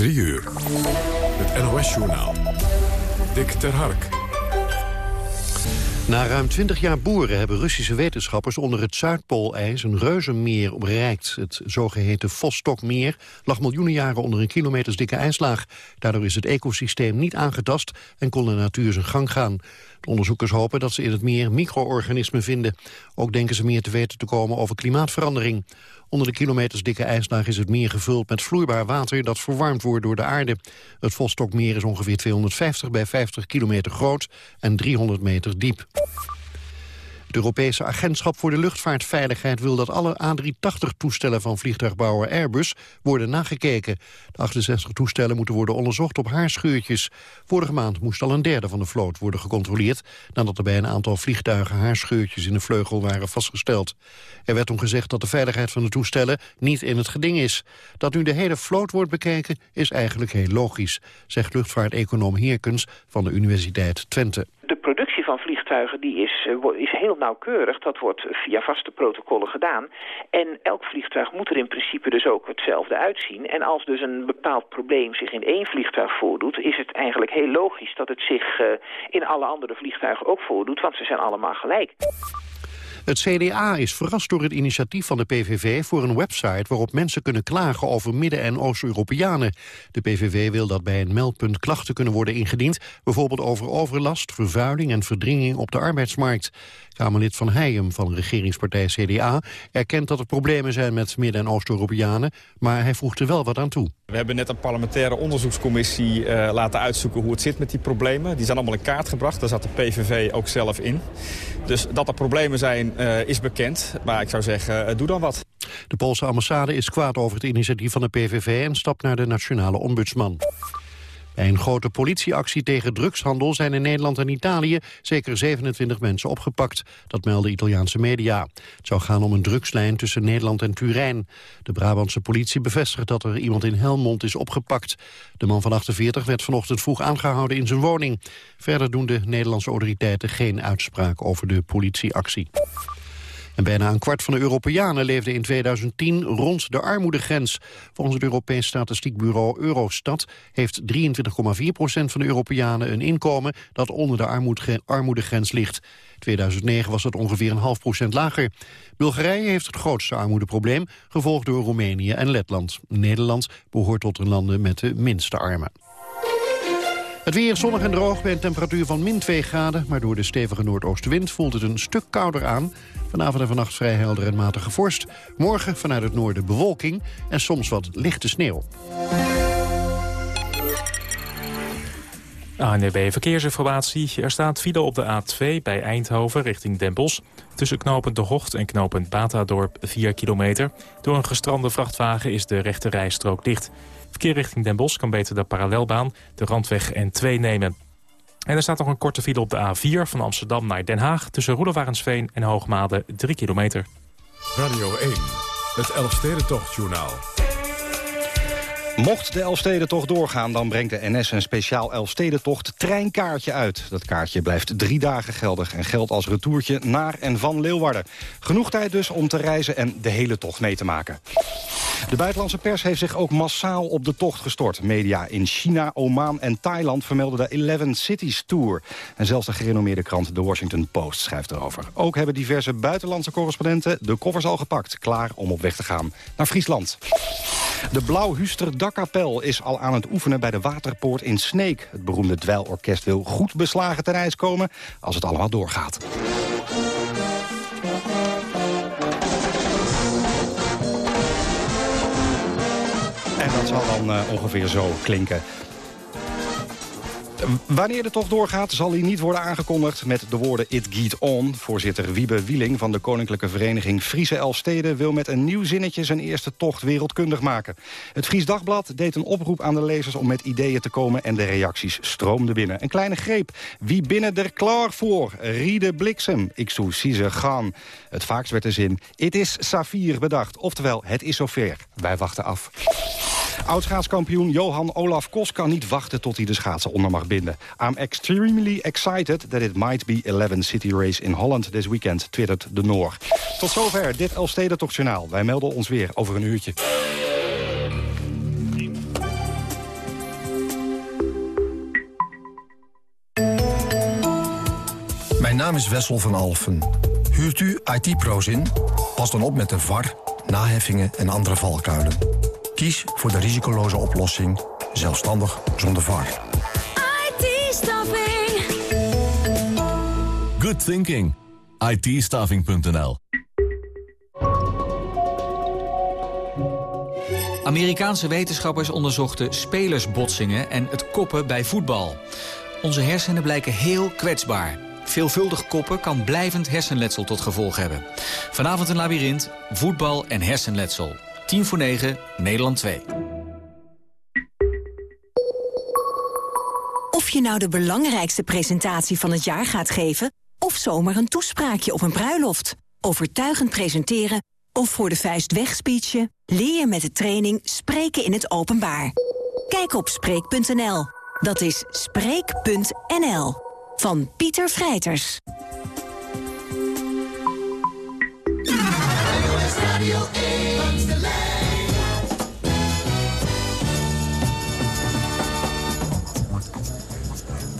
3 uur. Het NOS-journaal. Dick ter Hark. Na ruim 20 jaar boeren hebben Russische wetenschappers onder het Zuidpoolijs een reuzenmeer bereikt. Het zogeheten Vostokmeer lag miljoenen jaren onder een kilometers dikke ijslaag. Daardoor is het ecosysteem niet aangetast en kon de natuur zijn gang gaan. De onderzoekers hopen dat ze in het meer micro-organismen vinden. Ook denken ze meer te weten te komen over klimaatverandering. Onder de kilometers dikke ijslaag is het meer gevuld met vloeibaar water dat verwarmd wordt door de aarde. Het Vostokmeer is ongeveer 250 bij 50 kilometer groot en 300 meter diep. Het Europese Agentschap voor de Luchtvaartveiligheid wil dat alle A380-toestellen van vliegtuigbouwer Airbus worden nagekeken. De 68 toestellen moeten worden onderzocht op haarscheurtjes. Vorige maand moest al een derde van de vloot worden gecontroleerd, nadat er bij een aantal vliegtuigen haarscheurtjes in de vleugel waren vastgesteld. Er werd toen gezegd dat de veiligheid van de toestellen niet in het geding is. Dat nu de hele vloot wordt bekeken is eigenlijk heel logisch, zegt luchtvaarteconoom Heerkens van de Universiteit Twente van vliegtuigen die is, eh, is heel nauwkeurig. Dat wordt via vaste protocollen gedaan. En elk vliegtuig moet er in principe dus ook hetzelfde uitzien. En als dus een bepaald probleem zich in één vliegtuig voordoet... is het eigenlijk heel logisch dat het zich uh, in alle andere vliegtuigen ook voordoet. Want ze zijn allemaal gelijk. Het CDA is verrast door het initiatief van de PVV voor een website waarop mensen kunnen klagen over Midden- en Oost-Europeanen. De PVV wil dat bij een meldpunt klachten kunnen worden ingediend, bijvoorbeeld over overlast, vervuiling en verdringing op de arbeidsmarkt. Kamerlid Van Heijem van regeringspartij CDA erkent dat er problemen zijn met Midden- en Oost-Europeanen, maar hij voegt er wel wat aan toe. We hebben net een parlementaire onderzoekscommissie uh, laten uitzoeken hoe het zit met die problemen. Die zijn allemaal in kaart gebracht, daar zat de PVV ook zelf in. Dus dat er problemen zijn uh, is bekend, maar ik zou zeggen, uh, doe dan wat. De Poolse ambassade is kwaad over het initiatief van de PVV en stapt naar de nationale ombudsman. Bij een grote politieactie tegen drugshandel zijn in Nederland en Italië zeker 27 mensen opgepakt. Dat melden Italiaanse media. Het zou gaan om een drugslijn tussen Nederland en Turijn. De Brabantse politie bevestigt dat er iemand in Helmond is opgepakt. De man van 48 werd vanochtend vroeg aangehouden in zijn woning. Verder doen de Nederlandse autoriteiten geen uitspraak over de politieactie. En bijna een kwart van de Europeanen leefde in 2010 rond de armoedegrens. Volgens het Europees Statistiekbureau Eurostat heeft 23,4 procent van de Europeanen een inkomen dat onder de armoedegrens ligt. 2009 was dat ongeveer een half procent lager. Bulgarije heeft het grootste armoedeprobleem, gevolgd door Roemenië en Letland. Nederland behoort tot de landen met de minste armen. Het weer zonnig en droog bij een temperatuur van min 2 graden... maar door de stevige noordoostenwind voelt het een stuk kouder aan. Vanavond en vannacht vrij helder en matige vorst. Morgen vanuit het noorden bewolking en soms wat lichte sneeuw. ANWB Verkeersinformatie. Er staat file op de A2 bij Eindhoven richting Den Bosch. Tussen knooppunt De Hocht en knooppunt Batadorp 4 kilometer. Door een gestrande vrachtwagen is de rechte rijstrook dicht. Verkeer richting Den Bosch kan beter de parallelbaan, de randweg N2 nemen. En er staat nog een korte file op de A4 van Amsterdam naar Den Haag... tussen Roelevarensveen en Hoogmade 3 kilometer. Radio 1, het Elfstedentochtjournaal. Mocht de Elfstedentocht doorgaan, dan brengt de NS een speciaal Elfstedentocht treinkaartje uit. Dat kaartje blijft drie dagen geldig en geldt als retourtje naar en van Leeuwarden. Genoeg tijd dus om te reizen en de hele tocht mee te maken. De buitenlandse pers heeft zich ook massaal op de tocht gestort. Media in China, Oman en Thailand vermelden de 11 Cities Tour. En zelfs de gerenommeerde krant The Washington Post schrijft erover. Ook hebben diverse buitenlandse correspondenten de koffers al gepakt. Klaar om op weg te gaan naar Friesland. De Blauwhuster Dakkapel is al aan het oefenen bij de Waterpoort in Sneek. Het beroemde dweilorkest wil goed beslagen ten ijs komen als het allemaal doorgaat. En dat zal dan uh, ongeveer zo klinken. Wanneer de tocht doorgaat zal hij niet worden aangekondigd met de woorden It Geht On. Voorzitter Wiebe Wieling van de Koninklijke Vereniging Friese Elfsteden... wil met een nieuw zinnetje zijn eerste tocht wereldkundig maken. Het Fries Dagblad deed een oproep aan de lezers om met ideeën te komen... en de reacties stroomden binnen. Een kleine greep. Wie binnen er klaar voor? Riede bliksem. Ik zou ze gaan. Het vaakst werd de zin It is Safir bedacht. Oftewel, het is zover. Wij wachten af. Oudschaatskampioen Johan Olaf Kos kan niet wachten tot hij de schaatsen onder mag binden. I'm extremely excited that it might be 11 city race in Holland this weekend, twittert de Noor. Tot zover dit Elfstedentochtjournaal. Wij melden ons weer over een uurtje. Mijn naam is Wessel van Alfen. Huurt u IT-pro's in? Pas dan op met de VAR, naheffingen en andere valkuilen. Kies voor de risicoloze oplossing, zelfstandig zonder VAR. IT-staffing. Good thinking. it Amerikaanse wetenschappers onderzochten spelersbotsingen en het koppen bij voetbal. Onze hersenen blijken heel kwetsbaar. Veelvuldig koppen kan blijvend hersenletsel tot gevolg hebben. Vanavond een labyrint, voetbal en hersenletsel. 10 voor 9, Nederland 2. Of je nou de belangrijkste presentatie van het jaar gaat geven... of zomaar een toespraakje op een bruiloft. Overtuigend presenteren of voor de vuist wegspeechen... leer je met de training Spreken in het Openbaar. Kijk op Spreek.nl. Dat is Spreek.nl. Van Pieter Vrijters.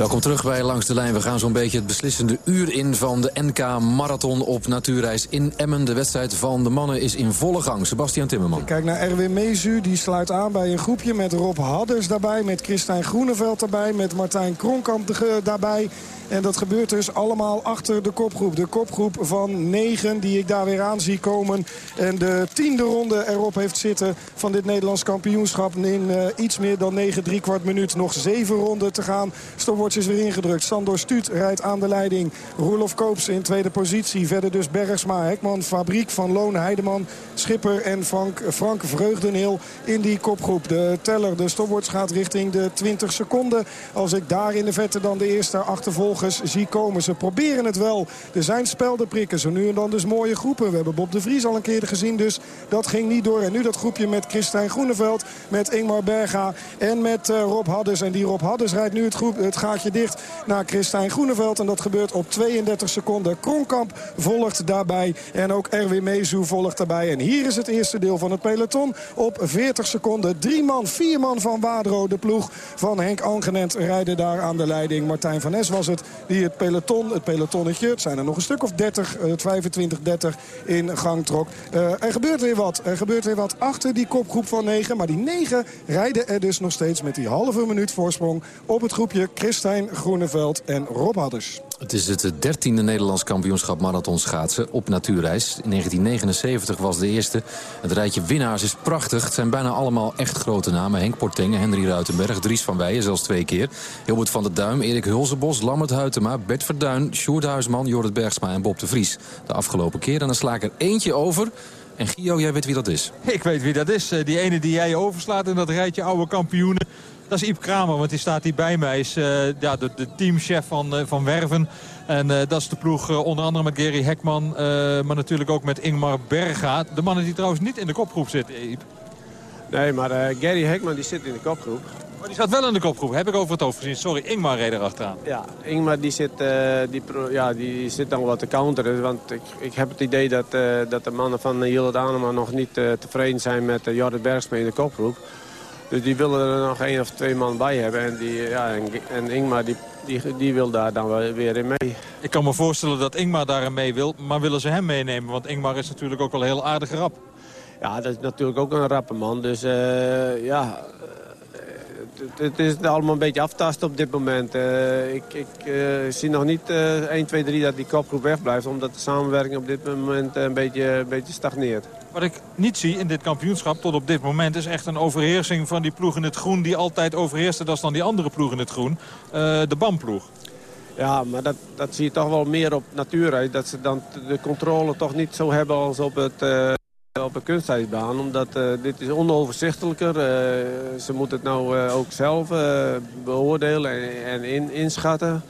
Welkom terug bij Langs de Lijn. We gaan zo'n beetje het beslissende uur in van de NK Marathon op natuurreis in Emmen. De wedstrijd van de mannen is in volle gang. Sebastian Timmerman. Kijk naar Erwin Mezu, die sluit aan bij een groepje met Rob Hadders daarbij... met Christijn Groeneveld daarbij, met Martijn Kronkamp daarbij... En dat gebeurt dus allemaal achter de kopgroep. De kopgroep van negen die ik daar weer aan zie komen. En de tiende ronde erop heeft zitten van dit Nederlands kampioenschap. In uh, iets meer dan 9, drie kwart minuut. Nog zeven ronden te gaan. Stopwatch is weer ingedrukt. Sandor Stuut rijdt aan de leiding. Roelof Koops in tweede positie. Verder dus Bergsma, Hekman, Fabriek, Van Loon, Heideman, Schipper en Frank, Frank Vreugdenheel in die kopgroep. De teller, de stopwatch gaat richting de 20 seconden. Als ik daar in de vette dan de eerste achtervolg zie komen. Ze proberen het wel. Er zijn speldenprikken. Zo nu en dan dus mooie groepen. We hebben Bob de Vries al een keer gezien. Dus dat ging niet door. En nu dat groepje met Christijn Groeneveld. Met Ingmar Berga. En met uh, Rob Hadders. En die Rob Hadders rijdt nu het, groep, het gaatje dicht naar Christijn Groeneveld. En dat gebeurt op 32 seconden. Kronkamp volgt daarbij. En ook Erwin Mezu volgt daarbij. En hier is het eerste deel van het peloton. Op 40 seconden. Drie man, vier man van Wadro. De ploeg van Henk Angenent rijden daar aan de leiding. Martijn van Es was het die het peloton, het pelotonnetje, het zijn er nog een stuk of 30, het 25, 30 in gang trok. Uh, er gebeurt weer wat. Er gebeurt weer wat achter die kopgroep van 9. Maar die 9 rijden er dus nog steeds met die halve minuut voorsprong op het groepje Christijn Groeneveld en Rob Hadders. Het is het dertiende Nederlands kampioenschap marathon schaatsen op natuurreis. In 1979 was de eerste. Het rijtje winnaars is prachtig. Het zijn bijna allemaal echt grote namen. Henk Portengen, Henry Ruitenberg, Dries van Weijen, zelfs twee keer. Hilbert van der Duim, Erik Hulzenbos, Lammert Huytema, Bert Verduin... Sjoerd Huisman, Jorrit Bergsma en Bob de Vries. De afgelopen keer. En dan sla ik er eentje over... En Gio, jij weet wie dat is. Ik weet wie dat is. Eh, die ene die jij overslaat in dat rijtje oude kampioenen. Dat is Iep Kramer, want die staat hier bij mij. Hij is uh, ja, de, de, teamchef van, uh, van Werven. En uh, dat is de ploeg onder andere met Gary Hekman. maar natuurlijk ook met Ingmar Berga. De mannen die trouwens niet in de kopgroep zitten, Iep. Nee, maar Gary Hekman die zit in de kopgroep. Maar die staat wel in de kopgroep. Heb ik over het hoofd gezien. Sorry, Ingmar reed erachteraan. Ja, Ingmar die zit, die, ja, die zit dan wat te counteren. Want ik, ik heb het idee dat, dat de mannen van Jillet Anema nog niet tevreden zijn met Jorrit Bergsma in de kopgroep. Dus die willen er nog één of twee man bij hebben. En, die, ja, en, en Ingmar die, die, die, wil daar dan weer in mee. Ik kan me voorstellen dat Ingmar daar in mee wil. Maar willen ze hem meenemen? Want Ingmar is natuurlijk ook wel heel aardig rap. Ja, dat is natuurlijk ook een rappe man. Dus uh, ja, het is allemaal een beetje aftasten op dit moment. Uh, ik, ik uh, zie nog niet uh, 1, 2, 3 dat die kopgroep wegblijft. Omdat de samenwerking op dit moment een beetje, een beetje stagneert. Wat ik niet zie in dit kampioenschap tot op dit moment... is echt een overheersing van die ploeg in het groen... die altijd overheerste dat is dan die andere ploeg in het groen. de BAM-ploeg. Ja, maar dat, dat zie je toch wel meer op natuurreis. Dat ze dan de controle toch niet zo hebben als op het op een kunstijsbaan, omdat uh, dit is onoverzichtelijker. Uh, ze moeten het nou uh, ook zelf beoordelen en, en in, inschatten.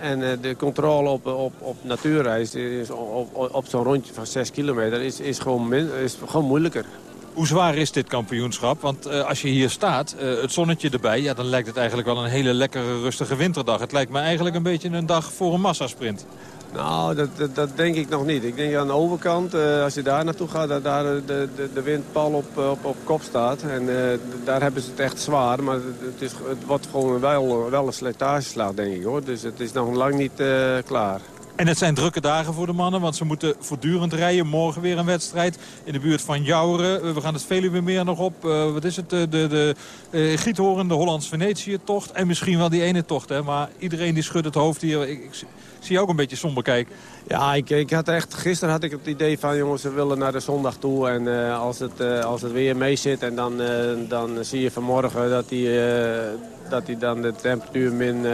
En de controle op, op, op natuurreis is op, op, zo'n rondje van 6 kilometer is, is, gewoon is gewoon moeilijker. Hoe zwaar is dit kampioenschap? Want als je hier staat, het zonnetje erbij... Ja, dan lijkt het eigenlijk wel een hele lekkere, rustige winterdag. Het lijkt me eigenlijk een beetje een dag voor een massasprint. Nou, dat, dat, denk ik nog niet. Ik denk aan de overkant, uh, als je daar naartoe gaat, dat daar de, de, de windpal op, op, op kop staat. En uh, daar hebben ze het echt zwaar. Maar het, is, het wordt gewoon wel, wel een slijtageslag, denk ik hoor. Dus het is nog lang niet klaar. En het zijn drukke dagen voor de mannen, want ze moeten voortdurend rijden. Morgen weer een wedstrijd in de buurt van Jouren. We gaan het Veluwemeer nog op. Wat is het? De, de, de Hollands-Venetië-tocht. En misschien wel die ene tocht. Hè? Maar iedereen die schudt het hoofd hier. Ik, ik, zie je ook een beetje somber kijken. Ja, ik, ik, had echt, gisteren had ik het idee van jongens, we willen naar de zondag toe. En uh, als, het, uh, als het weer mee zit en dan, uh, dan zie je vanmorgen dat die, dat die dan de temperatuur min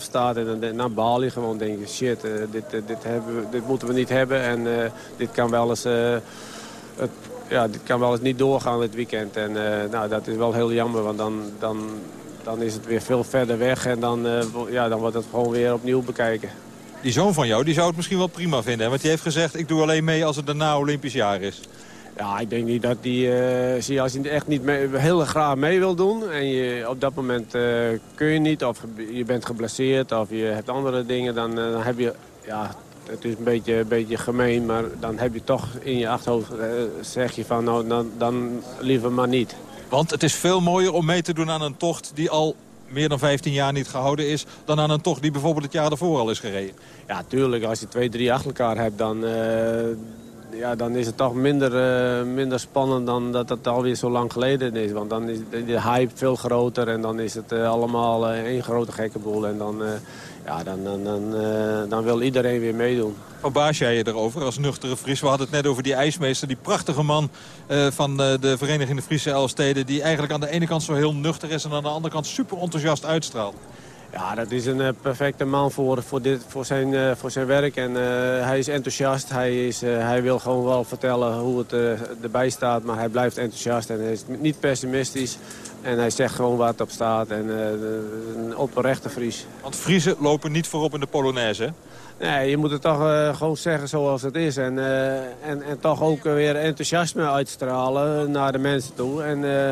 2,5 staat. En dan, dan gewoon denk je, shit, dit, dit, hebben we, dit moeten we niet hebben. En dit kan wel eens... het, ja, dit kan wel eens niet doorgaan dit weekend. En nou, dat is wel heel jammer, want dan, dan, dan is het weer veel verder weg. En dan, ja, dan wordt het gewoon weer opnieuw bekijken die zoon van jou die zou het misschien wel prima vinden. Want die heeft gezegd, ik doe alleen mee als het daarna Olympisch jaar is. Ja, ik denk niet dat die, uh, zie als hij echt niet mee, heel graag mee wil doen. En je, op dat moment uh, kun je niet, of je bent geblesseerd of je hebt andere dingen. Dan, uh, dan heb je, ja, het is een beetje, een beetje gemeen, maar dan heb je toch in je achterhoofd, zeg je van nou, dan, dan liever maar niet. Want het is veel mooier om mee te doen aan een tocht die al meer dan 15 jaar niet gehouden is... dan aan een tocht die bijvoorbeeld het jaar ervoor al is gereden. Ja, tuurlijk. Als je twee, drie achter elkaar hebt, dan, uh, ja, dan is het toch minder, uh, minder spannend dan dat het alweer zo lang geleden is. Want dan is de hype veel groter en dan is het uh, allemaal één grote gekke boel. En dan, ja, dan, dan, dan, dan wil iedereen weer meedoen. Verbaas jij je erover als nuchtere Fries? We hadden het net over die ijsmeester, die prachtige man van de Vereniging de Friese Elsteden... die eigenlijk aan de ene kant zo heel nuchter is en aan de andere kant super enthousiast uitstraalt. Ja, dat is een uh, perfecte man voor, voor, dit, voor, zijn, voor zijn werk. En hij is enthousiast. Hij, is, hij wil gewoon wel vertellen hoe het erbij staat. Maar hij blijft enthousiast en hij is niet pessimistisch. En hij zegt gewoon waar het op staat. En een oprechte Fries. Want Friesen lopen niet voorop in de Polonaise, hè? Nee, je moet het toch uh, gewoon zeggen zoals het is. En, uh, en, en toch ook weer enthousiasme uitstralen naar de mensen toe. En, uh,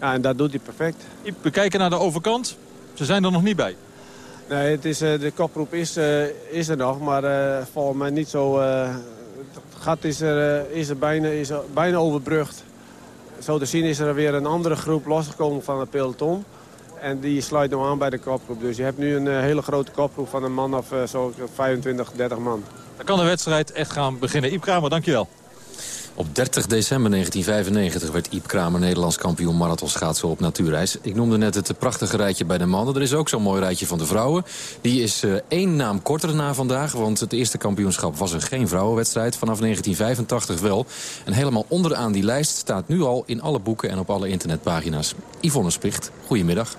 ja, en dat doet hij perfect. We kijken naar de overkant. Ze zijn er nog niet bij. Nee, het is, de koproep is, is er nog, maar volgens mij niet zo... het gat is er, is er, bijna, is er bijna overbrugd. Zo te zien is er weer een andere groep losgekomen van het peloton. En die sluit nu aan bij de kopgroep. Dus je hebt nu een hele grote kopgroep van een man of zo 25, 30 man. Dan kan de wedstrijd echt gaan beginnen. Iep Kramer, dankjewel. Op 30 december 1995 werd Iep Kramer Nederlands kampioen marathonschaatsen op natuurreis. Ik noemde net het prachtige rijtje bij de mannen. Er is ook zo'n mooi rijtje van de vrouwen. Die is uh, één naam korter na vandaag, want het eerste kampioenschap was er geen vrouwenwedstrijd. Vanaf 1985 wel. En helemaal onderaan die lijst staat nu al in alle boeken en op alle internetpagina's. Yvonne Spicht, goedemiddag.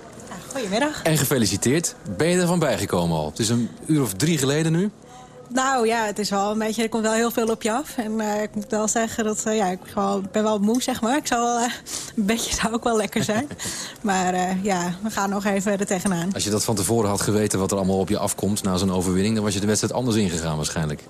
Goedemiddag. En gefeliciteerd. Ben je ervan bijgekomen al? Het is een uur of drie geleden nu. Nou ja, het is wel een beetje, er komt wel heel veel op je af. En uh, ik moet wel zeggen dat uh, ja, ik ben wel moe, zeg maar. Ik zou wel, uh, een beetje zou ook wel lekker zijn. maar ja, we gaan nog even er tegenaan. Als je dat van tevoren had geweten wat er allemaal op je afkomt na zo'n overwinning... dan was je de wedstrijd anders ingegaan waarschijnlijk.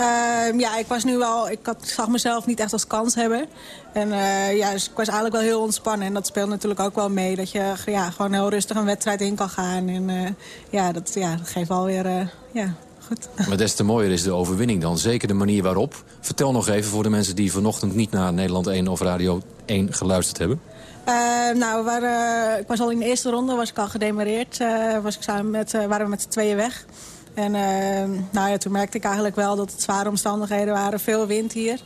Uh, ja, ik was nu wel, ik had, zag mezelf niet echt als kans hebben. En uh, ja, dus ik was eigenlijk wel heel ontspannen. En dat speelt natuurlijk ook wel mee. Dat je ja, gewoon heel rustig een wedstrijd in kan gaan. En uh, ja, dat, ja, dat geeft wel weer, ja, goed. Maar des te mooier is de overwinning dan. Zeker de manier waarop. Vertel nog even voor de mensen die vanochtend niet naar Nederland 1 of Radio 1 geluisterd hebben. nou, we waren, ik was al in de eerste ronde, was ik al gedemareerd. was ik samen met, waren we met z'n tweeën weg. En uh, nou ja, toen merkte ik eigenlijk wel dat het zware omstandigheden waren. Veel wind hier.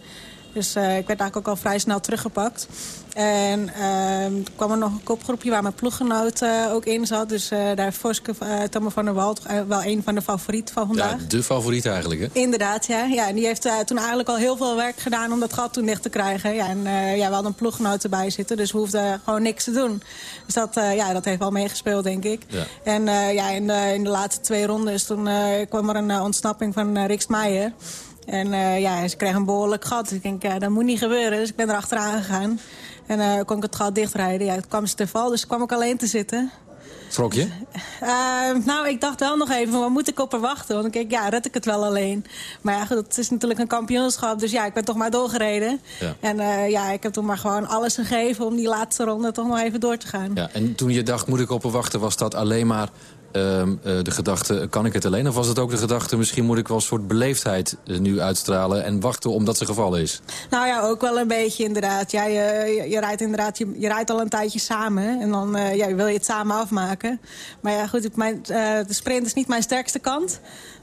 Dus uh, ik werd eigenlijk ook al vrij snel teruggepakt. En uh, toen kwam er nog een kopgroepje waar mijn ploeggenoot uh, ook in zat. Dus uh, daar Voske, uh, van der Wald wel een van de favorieten van vandaag. Ja, de favoriet eigenlijk, hè? Inderdaad, ja. ja en die heeft toen eigenlijk al heel veel werk gedaan om dat gat toen dicht te krijgen. Ja, en ja, we hadden een ploeggenoot erbij zitten, dus we hoefden gewoon niks te doen. Dus dat, ja, dat heeft wel meegespeeld, denk ik. Ja. En ja, in, de, in de laatste twee rondes toen kwam er een ontsnapping van Riks Meijer. En uh, ja, ze kreeg een behoorlijk gat. Ik denk, ja, dat moet niet gebeuren. Dus ik ben er achteraan gegaan. En uh, kon ik het gat dichtrijden. Ja, het kwam ze te val, dus kwam ik alleen te zitten. Schrok je? Uh, nou, ik dacht wel nog even, wat moet ik op haar wachten? Want ik denk, ja, red ik het wel alleen. Maar ja, het is natuurlijk een kampioenschap. Dus ja, ik ben toch maar doorgereden. Ja. En uh, ja, ik heb toen maar gewoon alles gegeven om die laatste ronde toch nog even door te gaan. Ja, en toen je dacht, moet ik op haar wachten, was dat alleen maar ehm, eh, de gedachte, kan ik het alleen? Of was het ook de gedachte, misschien moet ik wel een soort beleefdheid eh, nu uitstralen... en wachten omdat ze gevallen is? Nou ja, ook wel een beetje inderdaad. Ja, je, je, je rijdt inderdaad, je, je, rijdt al een tijdje samen. En dan uh, ja, wil je het samen afmaken. Maar ja, goed, mijn, de sprint is niet mijn sterkste kant.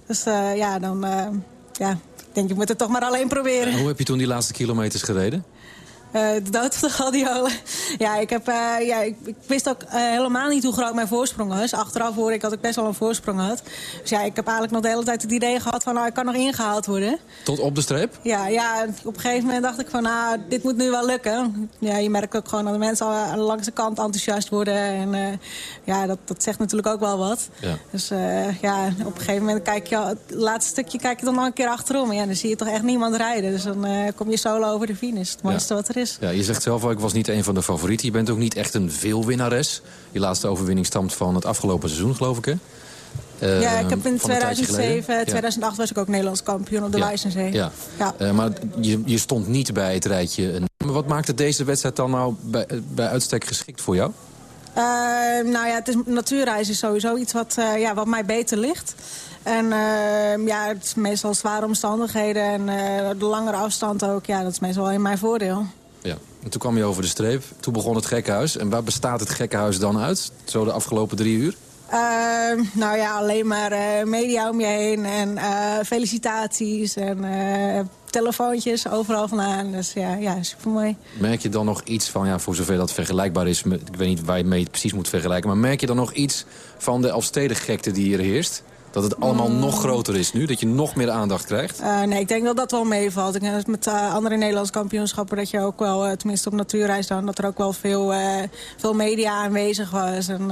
Dus ja, dan ja, ik denk je moet het toch maar alleen proberen. En hoe heb je toen die laatste kilometers gereden? Uh, de dood van de gladiolen. Ja, ik, heb, uh, ja, ik, ik, wist ook uh, helemaal niet hoe groot mijn voorsprong was. Achteraf hoorde ik dat ik best wel een voorsprong had. Dus ja, ik heb eigenlijk nog de hele tijd het idee gehad van... nou, ik kan nog ingehaald worden. Tot op de streep? Ja, ja, op een gegeven moment dacht ik van... nou, dit moet nu wel lukken. Ja, je merkt ook gewoon dat de mensen al aan de kant enthousiast worden. En ja, dat, dat zegt natuurlijk ook wel wat. Ja. Dus ja, op een gegeven moment kijk je... het laatste stukje kijk je dan nog een keer achterom. En ja, dan zie je toch echt niemand rijden. Dus dan kom je solo over de finish. Het mooiste wat er is. Ja, je zegt zelf al, ik was niet een van de favorieten. Je bent ook niet echt een veelwinnares. Je laatste overwinning stamt van het afgelopen seizoen, geloof ik, hè? Uh, ja, ik heb in 2007, 2008 was ik ook Nederlands kampioen op de ja. Ja, ja. Uh, maar je, je stond niet bij het rijtje. Wat maakte deze wedstrijd dan nou bij, bij uitstek geschikt voor jou? Uh, nou ja, het is, natuurreizen is sowieso iets wat, ja, wat mij beter ligt. En uh, ja, het is meestal zware omstandigheden en de langere afstand ook. Ja, dat is meestal in mijn voordeel. En toen kwam je over de streep. Toen begon het gekkenhuis. En waar bestaat het gekkenhuis dan uit? Zo de afgelopen drie uur? Uh, nou ja, alleen maar uh, media om je heen en uh, felicitaties en telefoontjes overal vandaan. Dus ja, ja super mooi. Merk je dan nog iets van, ja, voor zover dat vergelijkbaar is... ik weet niet waar je mee precies moet vergelijken... maar merk je dan nog iets van de Elfsteden-gekte die hier heerst? Dat het allemaal mm. nog groter is nu? Dat je nog meer aandacht krijgt? Uh, nee, ik denk dat dat wel meevalt. Ik denk dat met uh, andere Nederlandse kampioenschappen... dat je ook wel, uh, tenminste op natuurreis dan... dat er ook wel veel, veel media aanwezig was. En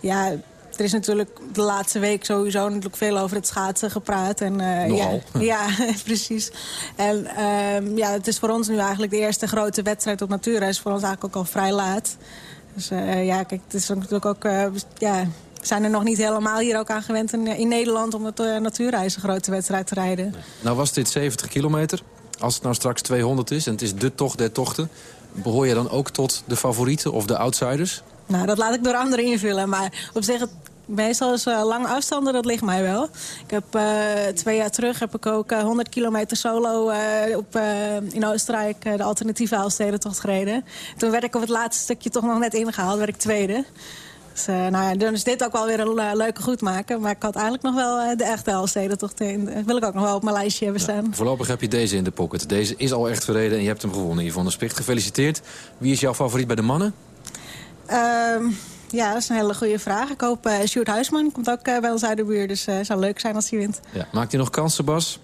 ja, er is natuurlijk de laatste week sowieso natuurlijk veel over het schaatsen gepraat. En, ja, ja, precies. En ehm, ja, het is voor ons nu eigenlijk de eerste grote wedstrijd op natuurreis. Voor ons eigenlijk ook al vrij laat. Dus ja, kijk, het is natuurlijk ook... ja, we zijn er nog niet helemaal hier ook aan gewend in, in Nederland... om het uh, natuurreis een grote wedstrijd te rijden. Nou was dit 70 kilometer. Als het nou straks 200 is en het is de tocht der tochten... behoor je dan ook tot de favorieten of de outsiders? Nou, dat laat ik door anderen invullen. Maar op zich, meestal is uh, lange afstanden, dat ligt mij wel. Ik heb uh, twee jaar terug heb ik ook uh, 100 kilometer solo op, in Oostenrijk de alternatieve Aalstedentocht gereden. Toen werd ik op het laatste stukje toch nog net ingehaald, werd ik tweede. Dus, uh, nou ja, dan is dit ook wel weer een uh, leuke goed maken. Maar ik had eigenlijk nog wel uh, de echte Elfsteden. Toch in, wil ik ook nog wel op mijn lijstje hebben staan. Ja, voorlopig heb je deze in de pocket. Deze is al echt verreden en je hebt hem gewonnen. Yvonne Spicht, gefeliciteerd. Wie is jouw favoriet bij de mannen? Ehm, ja, dat is een hele goede vraag. Ik hoop Sjoerd Huisman. Komt ook bij ons uit de buurt. Dus het zou leuk zijn als hij wint. Ja. Maakt hij nog kansen, Bas?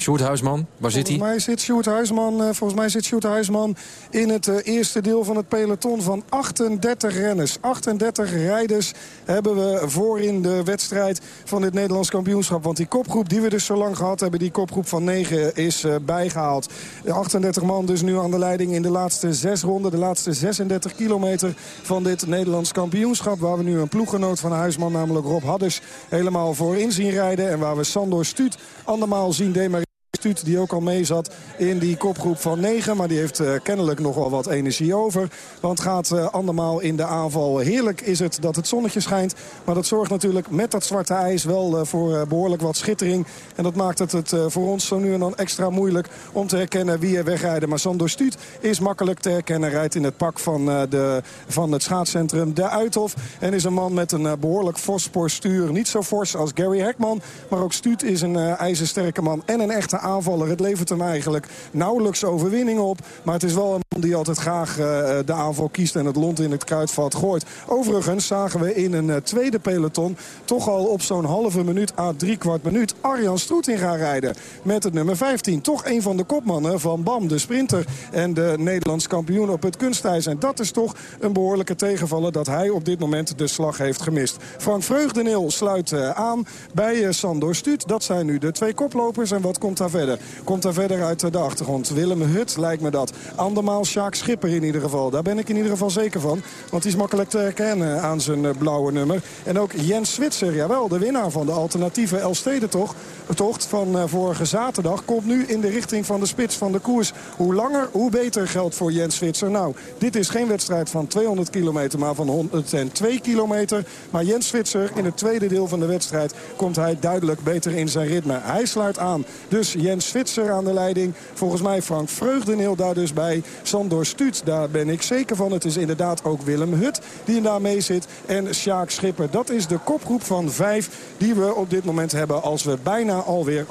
Sjoerd Huisman, waar zit hij? Volgens mij zit Sjoerd Huisman, uh, volgens mij zit Sjoerd Huisman in het uh, eerste deel van het peloton van 38 renners. 38 rijders hebben we voor in de wedstrijd van dit Nederlands kampioenschap. Want die kopgroep die we dus zo lang gehad hebben, die kopgroep van 9 is uh, bijgehaald. De 38 man dus nu aan de leiding in de laatste zes ronden. De laatste 36 kilometer van dit Nederlands kampioenschap. Waar we nu een ploeggenoot van Huisman, namelijk Rob Hadders, helemaal voorin zien rijden. En waar we Sandor Stuut andermaal zien demareren. Stuut die ook al mee zat in die kopgroep van 9. Maar die heeft uh, kennelijk nog wel wat energie over. Want gaat uh, andermaal in de aanval. Heerlijk is het dat het zonnetje schijnt. Maar dat zorgt natuurlijk met dat zwarte ijs wel uh, voor behoorlijk wat schittering. En dat maakt het, het voor ons zo nu en dan extra moeilijk om te herkennen wie er wegrijden. Maar Sandor Stuut is makkelijk te herkennen. Rijdt in het pak van, de, van het schaatscentrum De Uithof. En is een man met een behoorlijk fors. Niet zo fors als Gary Hekman. Maar ook Stuut is een ijzersterke man en een echte aanvaller. Het levert hem eigenlijk nauwelijks overwinning op. Maar het is wel een die altijd graag uh, de aanval kiest en het lont in het kruidvat gooit. Overigens zagen we in een uh, tweede peloton toch al op zo'n halve minuut à drie kwart minuut Arjan Stroeting gaan rijden. Met het nummer 15. Toch een van de kopmannen van BAM, de sprinter en de Nederlands kampioen op het kunstijs. En dat is toch een behoorlijke tegenvaller dat hij op dit moment de slag heeft gemist. Frank Vreugdeneel sluit uh, aan bij Sandor Stuut. Dat zijn nu de twee koplopers. En wat komt daar verder? Komt daar verder uit de achtergrond. Willem Hut lijkt me dat. Andermaal Sjaak Schipper in ieder geval. Daar ben ik in ieder geval zeker van. Want die is makkelijk te herkennen aan zijn eh, blauwe nummer. En ook Jens Switzer, jawel, de winnaar van de alternatieve Elstede-tocht van uh, vorige zaterdag... komt nu in de richting van de spits van de koers. Hoe langer, hoe beter geldt voor Jens Switzer. Nou, dit is geen wedstrijd van 200 kilometer, maar van 102 kilometer. Maar Jens Switzer in het tweede deel van de wedstrijd komt hij duidelijk beter in zijn ritme. Hij sluit aan. Dus Jens Switzer aan de leiding. Volgens mij Frank Vreugdeneel daar dus bij. Sandor Stuut, daar ben ik zeker van. Het is inderdaad ook Willem Hut die daar mee zit. En Sjaak Schipper. Dat is de kopgroep van vijf die we op dit moment hebben... als we bijna alweer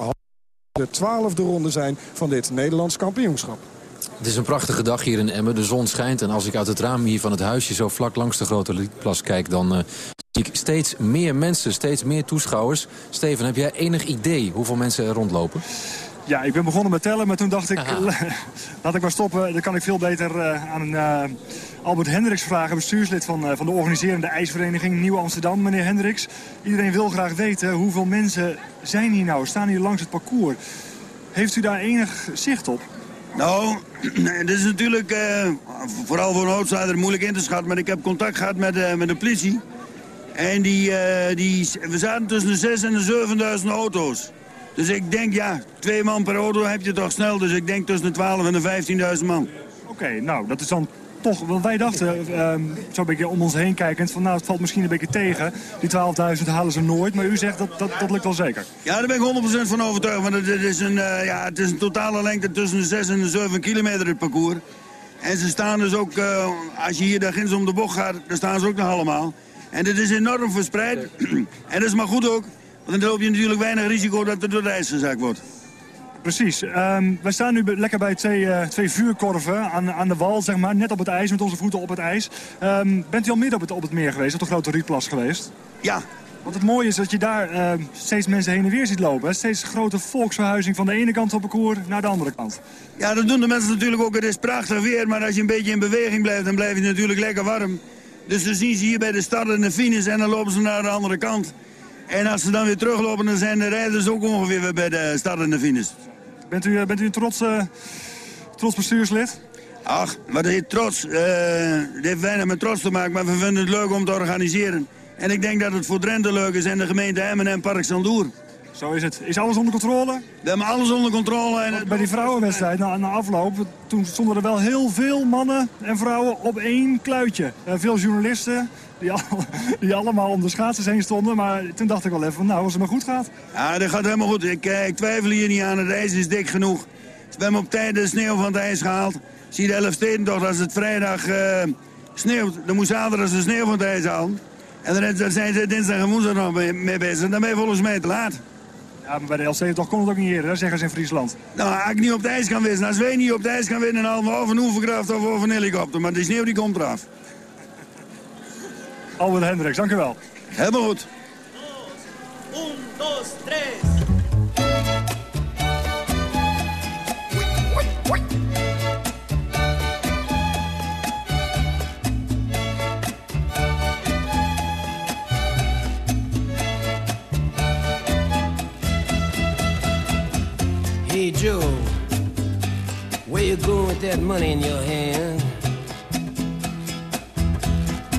de twaalfde ronde zijn van dit Nederlands kampioenschap. Het is een prachtige dag hier in Emmen. De zon schijnt en als ik uit het raam hier van het huisje... zo vlak langs de Grote Liedplas kijk... dan uh, zie ik steeds meer mensen, steeds meer toeschouwers. Steven, heb jij enig idee hoeveel mensen er rondlopen? Ja, ik ben begonnen met tellen, maar toen dacht ik, laat ik maar stoppen. Dan kan ik veel beter uh, aan uh, Albert Hendricks vragen, bestuurslid van, uh, van de organiserende ijsvereniging Nieuw Amsterdam. Meneer Hendricks, iedereen wil graag weten hoeveel mensen zijn hier nou, staan hier langs het parcours. Heeft u daar enig zicht op? Nou, dit is natuurlijk vooral voor een outsider moeilijk in te schatten. Maar ik heb contact gehad met, met de politie. En die, die, we zaten tussen de 6.000 en de 7.000 auto's. Dus ik denk, ja, twee man per auto heb je toch snel. Dus ik denk tussen de 12 en de 15.000 man. Oké, nou, dat is dan toch... Want wij dachten, uh, zo een beetje om ons heen kijkend... van nou, het valt misschien een beetje tegen. Die 12.000 halen ze nooit. Maar u zegt, dat, dat, dat lukt wel zeker. Ja, daar ben ik 100% van overtuigd. Want het is, een, uh, ja, het is een totale lengte tussen de 6 en de 7 kilometer het parcours. En ze staan dus ook, uh, als je hier daar ginds om de bocht gaat... daar staan ze ook nog allemaal. En dit is enorm verspreid. en dat is maar goed ook. Want dan loop je natuurlijk weinig risico dat het door de ijs gezakt wordt. Precies. Um, wij staan nu lekker bij twee, uh, twee vuurkorven aan, aan de wal, zeg maar. Net op het ijs, met onze voeten op het ijs. Um, bent u al midden op het, op het meer geweest, op de grote rietplas geweest? Ja. Want het mooie is dat je daar uh, steeds mensen heen en weer ziet lopen. Hè? Steeds grote volksverhuizing van de ene kant op het parcours naar de andere kant. Ja, dat doen de mensen natuurlijk ook. Het is prachtig weer, maar als je een beetje in beweging blijft, dan blijf je natuurlijk lekker warm. Dus dan zien ze hier bij de start en de finish en dan lopen ze naar de andere kant. En als ze dan weer teruglopen, dan zijn de rijders ook ongeveer weer bij de start en de finish. Bent u, bent u een trots, uh, trots bestuurslid? Ach, wat is trots? Uh, het heeft weinig met trots te maken, maar we vinden het leuk om te organiseren. En ik denk dat het voor Drenthe leuk is en de gemeente Emmen en Park Sandoer. Zo is het. Is alles onder controle? We hebben alles onder controle. En Bij die vrouwenwedstrijd na, na afloop, toen stonden er wel heel veel mannen en vrouwen op één kluitje. Uh, veel journalisten, die, al, die, allemaal om de schaatsers heen stonden. Maar toen dacht ik wel even, nou, als het maar goed gaat. Ja, dat gaat helemaal goed. Ik, ik twijfel hier niet aan. Het ijs is dik genoeg. We hebben op tijd de sneeuw van het ijs gehaald. Zie de Elfsteden toch, als het vrijdag uh, sneeuwt, dan moet zaterdag de sneeuw van het ijs halen. En dan zijn ze dinsdag en woensdag nog mee, mee bezig. Dan ben je volgens mij te laat. Ja, maar bij de LC toch kon het ook niet eerder, zeggen ze in Friesland. Nou, als ik niet op het ijs kan winnen, als wij niet op het ijs kan winnen... dan halen we of een oefenkracht of, of een helikopter. Maar die sneeuw die komt eraf. Albert Hendricks, dank u wel. Helemaal goed. 1, 2, 3. Hey Joe, where you going with that money in your hand?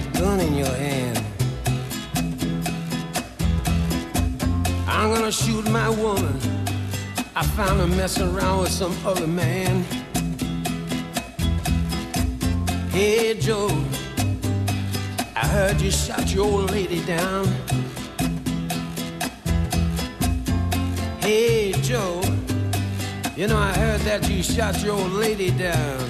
That gun in your hand? I'm gonna shoot my woman. I found her messing around with some other man. Hey Joe, I heard you shot your old lady down. Hey Joe, you know I heard that you shot your old lady down.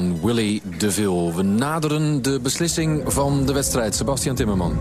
Van Willy DeVille. We naderen de beslissing van de wedstrijd. Sebastian Timmerman.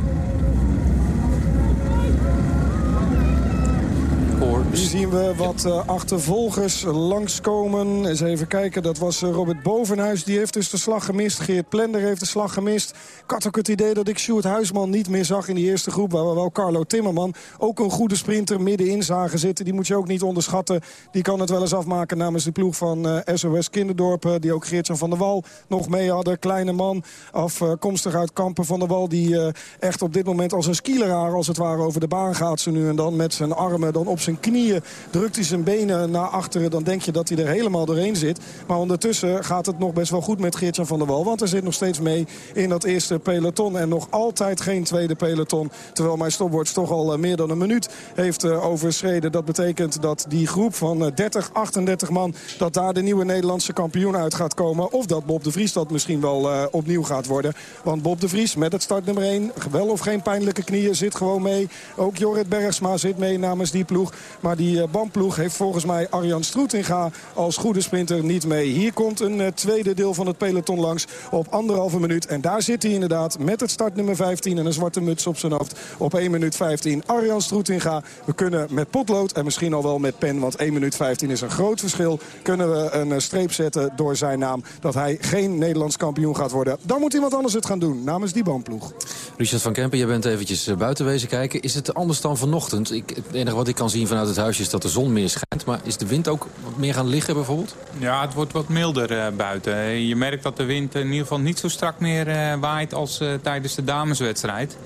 Hier zien we wat eh, achtervolgers langskomen. Eens even kijken, dat was eh, Robert Bovenhuis. Die heeft dus de slag gemist. Geert Plender heeft de slag gemist. Ik had ook het idee dat ik Sjoerd Huisman niet meer zag in die eerste groep. Waar we wel Carlo Timmerman, ook een goede sprinter, middenin zagen zitten. Die moet je ook niet onderschatten. Die kan het wel eens afmaken namens de ploeg van SOS Kinderdorp. eh, die ook Geertjan van der Wal nog mee hadden. Kleine man, afkomstig uit Kampen van der Wal. Die echt op dit moment als een skileraar als het ware over de baan gaat. Zo nu en dan met zijn armen dan op zijn knieën. Drukt hij zijn benen naar achteren. Dan denk je dat hij er helemaal doorheen zit. Maar ondertussen gaat het nog best wel goed met Geertjan van der Wal. Want hij zit nog steeds mee in dat eerste peloton. En nog altijd geen tweede peloton. Terwijl mijn stopwatch toch al eh, meer dan een minuut heeft eh, overschreden. Dat betekent dat die groep van eh, 30, 38 man... dat daar de nieuwe Nederlandse kampioen uit gaat komen. Of dat Bob de Vries dat misschien wel eh, opnieuw gaat worden. Want Bob de Vries met het startnummer 1... wel of geen pijnlijke knieën, zit gewoon mee. Ook Jorrit Bergsma zit mee namens die ploeg. Maar die eh, heeft volgens mij Arjan Stroetinga... als goede sprinter niet mee. Hier komt een eh, tweede deel van het peloton langs op anderhalve minuut. En daar zit hij inderdaad met het startnummer 15... en een zwarte muts op zijn hoofd op 1 minuut 15. Arjan Stroetinga. We kunnen met potlood en misschien al wel met pen... want 1 minuut 15 is een groot verschil... kunnen we een eh, streep zetten door zijn naam... dat hij geen Nederlands kampioen gaat worden. Dan moet iemand anders het gaan doen namens die bandploeg. Richard van Kempen, jij bent eventjes eh, buiten wezen kijken. Is het anders dan vanochtend? Ik, het enige wat ik kan zien vanuit het huisje is dat de zon meer schijnt. Maar is de wind ook wat meer gaan liggen bijvoorbeeld? Ja, het wordt wat milder eh, buiten. Je merkt dat de wind in ieder geval niet zo strak meer eh, waait als eh, tijdens de dameswedstrijd.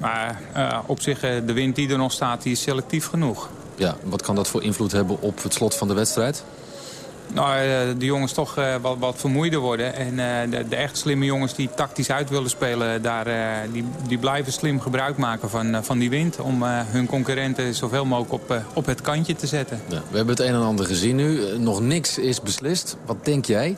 Maar op zich, de wind die er nog staat, die is selectief genoeg. Ja, wat kan dat voor invloed hebben op het slot van de wedstrijd? Nou, eh, de jongens toch eh, wat, wat vermoeider worden. En eh, de, de echt slimme jongens die tactisch uit willen spelen... Daar, die, die blijven slim gebruik maken van, van die wind... om hun concurrenten zoveel mogelijk op, op het kantje te zetten. Ja, we hebben het een en ander gezien nu. Nog niks is beslist. Wat denk jij,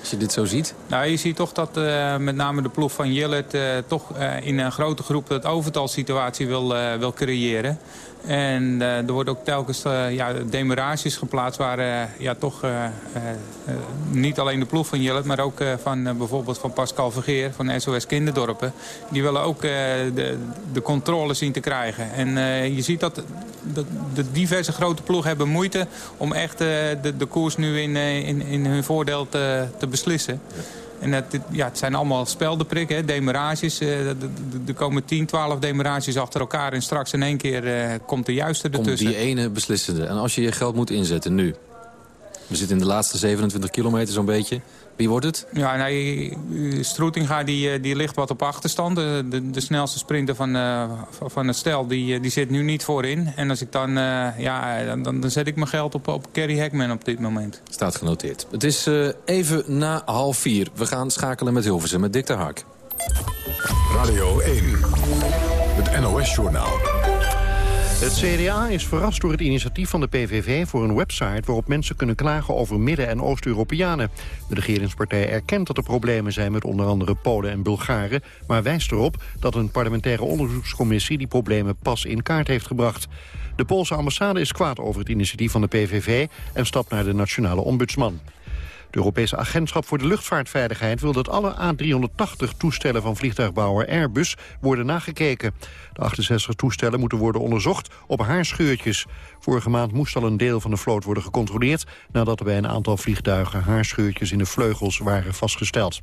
als je dit zo ziet? Nou, je ziet toch dat met name de ploeg van Jillet... toch in een grote groep dat overtalsituatie wil, wil creëren. En uh, er worden ook telkens uh, ja, geplaatst waar uh, ja, toch niet alleen de ploeg van Jillet... maar ook van bijvoorbeeld van Pascal Vergeer van SOS Kinderdorpen... die willen ook de, de controle zien te krijgen. En je ziet dat de, de, diverse grote ploegen hebben moeite... om echt de, de koers nu in, in, in hun voordeel te, te beslissen. En het, ja, het zijn allemaal speldenprikken, demarages. Uh, er komen 10, 12 demarages achter elkaar en straks in één keer uh, komt de juiste ertussen. Komt die ene beslissende. En als je je geld moet inzetten nu... We zitten in de laatste 27 kilometer zo'n beetje. Wie wordt het? Ja, nou, Stroetinga die, eh, die ligt wat op achterstand. De, de, de snelste sprinter van, uh, van het stel die, die zit nu niet voorin. En als ik dan, uh, ja, dan, dan zet ik mijn geld op, op Kerry Hackman op dit moment. Staat genoteerd. Het is uh, even na half vier. We gaan schakelen met Hilversum, met Dick de Hark. Radio 1, het NOS-journaal. Het CDA is verrast door het initiatief van de PVV voor een website... waarop mensen kunnen klagen over Midden- en Oost-Europeanen. De regeringspartij erkent dat er problemen zijn met onder andere Polen en Bulgaren... maar wijst erop dat een parlementaire onderzoekscommissie... die problemen pas in kaart heeft gebracht. De Poolse ambassade is kwaad over het initiatief van de PVV... en stapt naar de nationale ombudsman. Het Europese Agentschap voor de Luchtvaartveiligheid wil dat alle A380-toestellen van vliegtuigbouwer Airbus worden nagekeken. De 68 toestellen moeten worden onderzocht op haarscheurtjes. Vorige maand moest al een deel van de vloot worden gecontroleerd... nadat er bij een aantal vliegtuigen haarscheurtjes in de vleugels waren vastgesteld.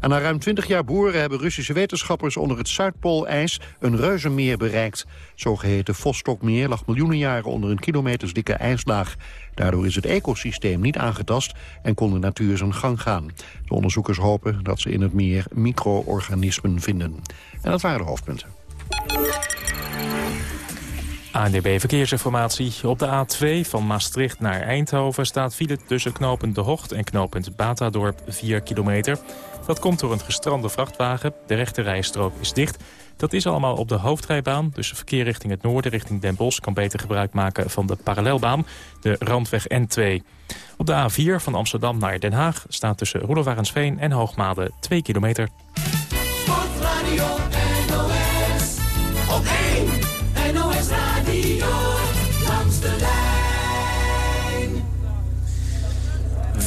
En na ruim 20 jaar boeren hebben Russische wetenschappers onder het Zuidpoolijs een reuzenmeer bereikt. Het zogeheten Vostokmeer lag miljoenen jaren onder een kilometersdikke ijslaag. Daardoor is het ecosysteem niet aangetast en kon de natuur zijn gang gaan. De onderzoekers hopen dat ze in het meer micro-organismen vinden. En dat waren de hoofdpunten. ANDB Verkeersinformatie. Op de A2 van Maastricht naar Eindhoven staat file tussen knooppunt De Hocht en knooppunt Batadorp 4 kilometer. Dat komt door een gestrande vrachtwagen. De rechte rijstrook is dicht. Dat is allemaal op de hoofdrijbaan, dus verkeer richting het noorden, richting Den Bosch... kan beter gebruik maken van de parallelbaan, de Randweg N2. Op de A4 van Amsterdam naar Den Haag staat tussen Roelofarensveen en Hoogmade 2 kilometer.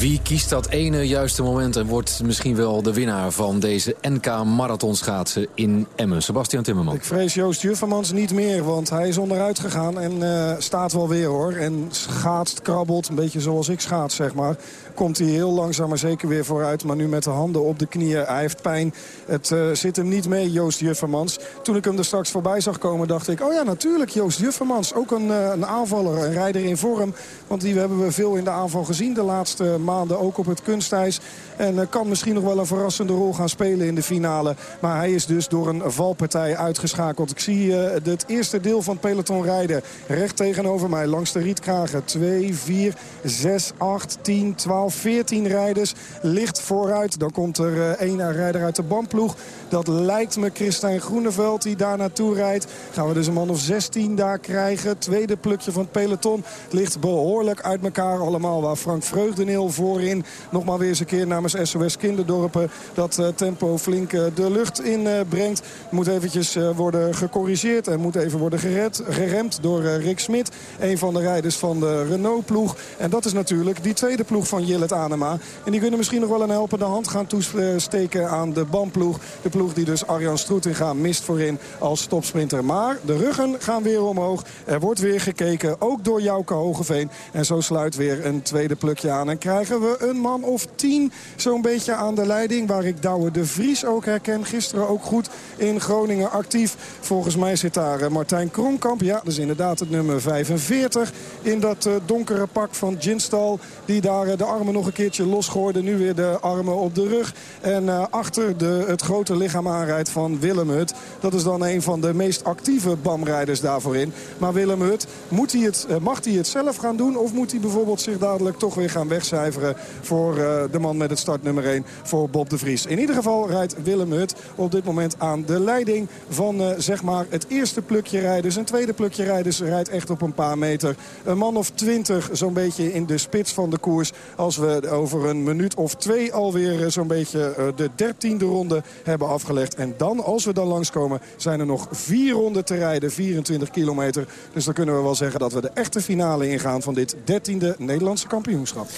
Wie kiest dat ene juiste moment en wordt misschien wel de winnaar van deze NK Marathonschaatsen in Emmen? Sebastian Timmerman. Ik vrees Joost Juffermans niet meer, want hij is onderuit gegaan en uh, staat wel weer hoor. En schaatst, krabbelt, een beetje zoals ik schaats zeg maar komt hij heel langzaam maar zeker weer vooruit. Maar nu met de handen op de knieën. Hij heeft pijn. Het uh, zit hem niet mee, Joost Juffermans. Toen ik hem er straks voorbij zag komen, dacht ik... oh ja, natuurlijk, Joost Juffermans. Ook een, uh, een aanvaller, een rijder in vorm. Want die hebben we veel in de aanval gezien de laatste maanden. Ook op het kunstijs. En uh, kan misschien nog wel een verrassende rol gaan spelen in de finale. Maar hij is dus door een valpartij uitgeschakeld. Ik zie het eerste deel van het peloton rijden. Recht tegenover mij, langs de rietkragen. 2, 4, 6, 8, 10, 12... 14 rijders. Licht vooruit. Dan komt er één rijder uit de bandploeg. Dat lijkt me Christijn Groeneveld die daar naartoe rijdt. Gaan we dus een man of 16 daar krijgen. Tweede plukje van het peloton. Ligt behoorlijk uit elkaar allemaal. Waar Frank Vreugdeneel voorin nog maar weer eens een keer namens SOS Kinderdorpen... dat uh, tempo flink uh, de lucht in brengt. Moet eventjes worden gecorrigeerd en moet even worden gered, geremd door Rick Smit. Een van de rijders van de Renault-ploeg. En dat is natuurlijk die tweede ploeg van Jillet Anema. En die kunnen misschien nog wel een helpende hand gaan toesteken aan de bandploeg. De ploeg die dus Arjan Stroetinga mist voorin als topsprinter. Maar de ruggen gaan weer omhoog. Er wordt weer gekeken, ook door Jouke Hogeveen. En zo sluit weer een tweede plukje aan. En krijgen we een man of tien zo'n beetje aan de leiding. Waar ik Douwe de Vries ook herken. Gisteren ook goed in Groningen actief. Volgens mij zit daar eh, Martijn Kronkamp. Ja, dat is inderdaad het nummer 45 in dat uh, donkere pak van Ginstal. Die daar uh, de armen nog een keertje losgooide. Nu weer de armen op de rug. En achter de, het grote lichaam aanrijdt van Willem Hut. Dat is dan een van de meest actieve BAM-rijders daarvoor in. Maar Willem Hut, moet hij het, mag hij het zelf gaan doen? Of moet hij bijvoorbeeld zich dadelijk toch weer gaan wegcijferen? Voor eh, de man met het startnummer 1 voor Bob de Vries. In ieder geval rijdt Willem Hut op dit moment aan de leiding van uh, zeg maar het eerste plukje rijders. Een tweede plukje rijders rijdt echt op een paar meter. Een man of twintig zo'n beetje in de spits van de koers. Als we over een minuut of twee alweer zo'n beetje de dertiende ronde hebben afgelegd. En dan, als we dan langskomen, zijn er nog vier ronden te rijden. 24 kilometer. Dus dan kunnen we wel zeggen dat we de echte finale ingaan van dit dertiende Nederlandse kampioenschap.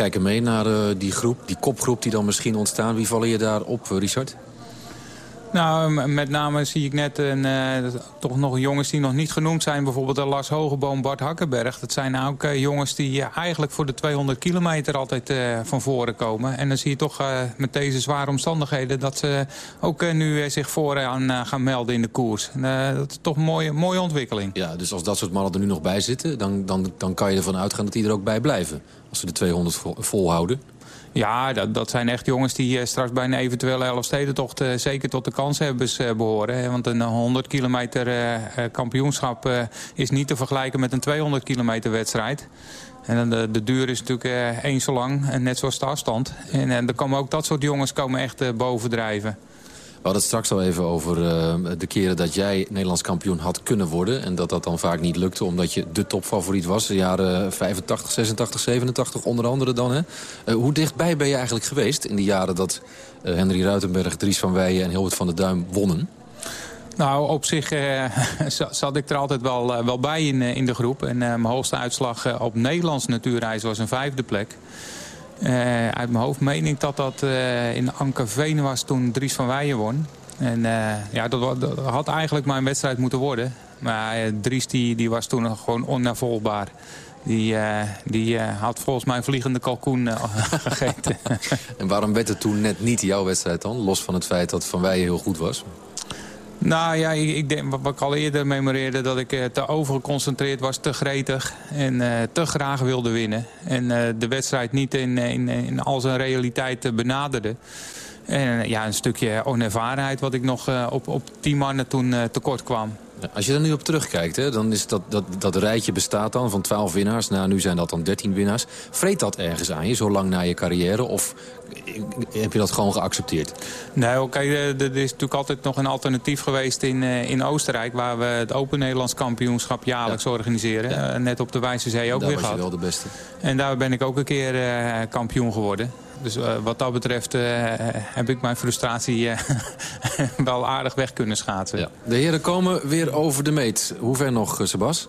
Kijken mee naar uh, die groep, die kopgroep die dan misschien ontstaan. Wie vallen je daar op, Richard? Nou, met name zie ik net een, uh, toch nog jongens die nog niet genoemd zijn. Bijvoorbeeld de Lars Hogeboom, Bart Hakkenberg. Dat zijn ook uh, jongens die uh, eigenlijk voor de 200 kilometer altijd van voren komen. En dan zie je toch met deze zware omstandigheden... dat ze ook nu zich vooraan gaan melden in de koers. dat is toch een mooie, mooie ontwikkeling. Ja, dus als dat soort mannen er nu nog bij zitten... dan, dan, dan kan je ervan uitgaan dat die er ook bij blijven. Als ze de 200 vol, volhouden. Ja, dat, dat zijn echt jongens die uh, straks bij een eventuele Elfstedentocht uh, zeker tot de kanshebbers uh, behoren. Want een 100 kilometer kampioenschap is niet te vergelijken met een 200 kilometer wedstrijd. En de, de duur is natuurlijk eens zo lang, net zoals de afstand. En, en dan komen ook dat soort jongens komen echt bovendrijven. We hadden het straks al even over uh, de keren dat jij Nederlands kampioen had kunnen worden. En dat dat dan vaak niet lukte omdat je de topfavoriet was. De jaren 85, 86, 87 onder andere dan. Hè? Uh, hoe dichtbij ben je eigenlijk geweest in de jaren dat uh, Henry Ruitenberg, Dries van Weijen en Hilbert van der Duim wonnen? Nou, op zich uh, zat ik er altijd wel, wel bij in, in de groep. En mijn hoogste uitslag op Nederlands natuurreis was een vijfde plek. Uh, uit mijn hoofd meen ik dat dat uh, in Ankerveen was toen Dries van Weijen won. En uh, ja, dat, dat, had eigenlijk mijn wedstrijd moeten worden. Maar Dries die, die was toen gewoon onnavolgbaar. Die, die had volgens mij een vliegende kalkoen gegeten. en waarom werd het toen net niet jouw wedstrijd dan? Los van het feit dat Van Weijen heel goed was. Nou ja, ik, ik denk, wat ik al eerder memoreerde... dat ik uh, te overgeconcentreerd was, te gretig en uh, te graag wilde winnen. En uh, de wedstrijd niet in, in, in al zijn realiteit benaderde. En ja, een stukje onervarenheid wat ik nog op, op tien mannen toen tekort kwam. Als je er nu op terugkijkt, hè, dan is dat, dat, dat rijtje bestaat dan van 12 winnaars. Nou, nu zijn dat dan 13 winnaars. Vreet dat ergens aan je, zo lang na je carrière? Of heb je dat gewoon geaccepteerd? Nee, kijk, er is natuurlijk altijd nog een alternatief geweest in, in Oostenrijk... waar we het Open Nederlands kampioenschap jaarlijks ja. organiseren. Ja. Net op de Wijze Zee ook daar weer was gehad. je wel de beste. En daar ben ik ook een keer uh, kampioen geworden. Dus uh, wat dat betreft uh, heb ik mijn frustratie uh, wel aardig weg kunnen schaatsen. Ja. De heren komen weer over de meet. Hoe ver nog, Sebas?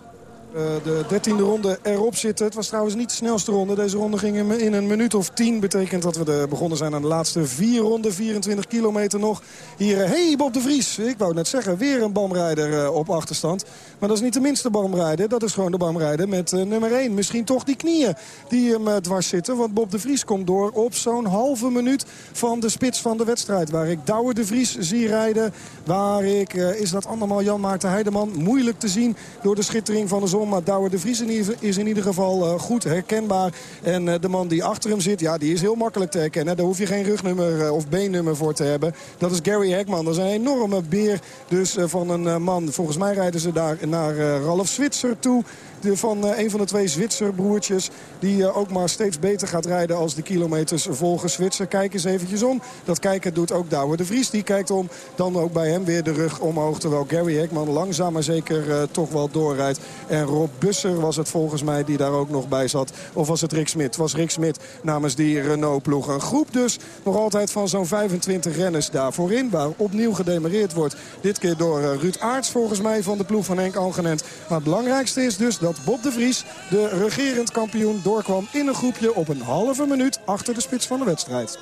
Uh, de dertiende ronde erop zitten. Het was trouwens niet de snelste ronde. Deze ronde ging in een minuut of tien. Betekent dat we de begonnen zijn aan de laatste vier ronden. 24 kilometer nog. Hier, hé hey, Bob de Vries. Ik wou net zeggen, weer een bamrijder uh, op achterstand. Maar dat is niet de minste bamrijder. Dat is gewoon de bamrijder met nummer 1. Misschien toch die knieën die hem dwars zitten. Want Bob de Vries komt door op zo'n halve minuut van de spits van de wedstrijd. Waar ik Douwe de Vries zie rijden. Waar ik, is dat andermaal Jan Maarten Heideman. Moeilijk te zien door de schittering van de zon. Maar Douwe de Vries is in ieder geval uh, goed herkenbaar. En uh, de man die achter hem zit, ja, die is heel makkelijk te herkennen. Daar hoef je geen rugnummer uh, of beennummer voor te hebben. Dat is Gary Hekman. Dat is een enorme beer dus, van een man. Volgens mij rijden ze daar naar Ralf Zwitser toe de, van uh, een van de twee Zwitserbroertjes. Die uh, ook maar steeds beter gaat rijden als de kilometers volgen. Zwitser, kijk eens eventjes om. Dat kijken doet ook Douwe de Vries. Die kijkt om. Dan ook bij hem weer de rug omhoog. Terwijl Gary Hekman langzaam maar zeker uh, toch wel doorrijdt. En Rob Busser was het volgens mij die daar ook nog bij zat. Of was het Rick Smit? Was Rick Smit namens die Renault-ploeg. Een groep dus nog altijd van zo'n 25 renners daarvoor in. Waar opnieuw gedemareerd wordt. Dit keer door Ruud Aarts volgens mij van de ploeg van Henk Algenent. Maar het belangrijkste is dus dat dat Bob de Vries, de regerend kampioen, doorkwam in een groepje op een halve minuut achter de spits van de wedstrijd.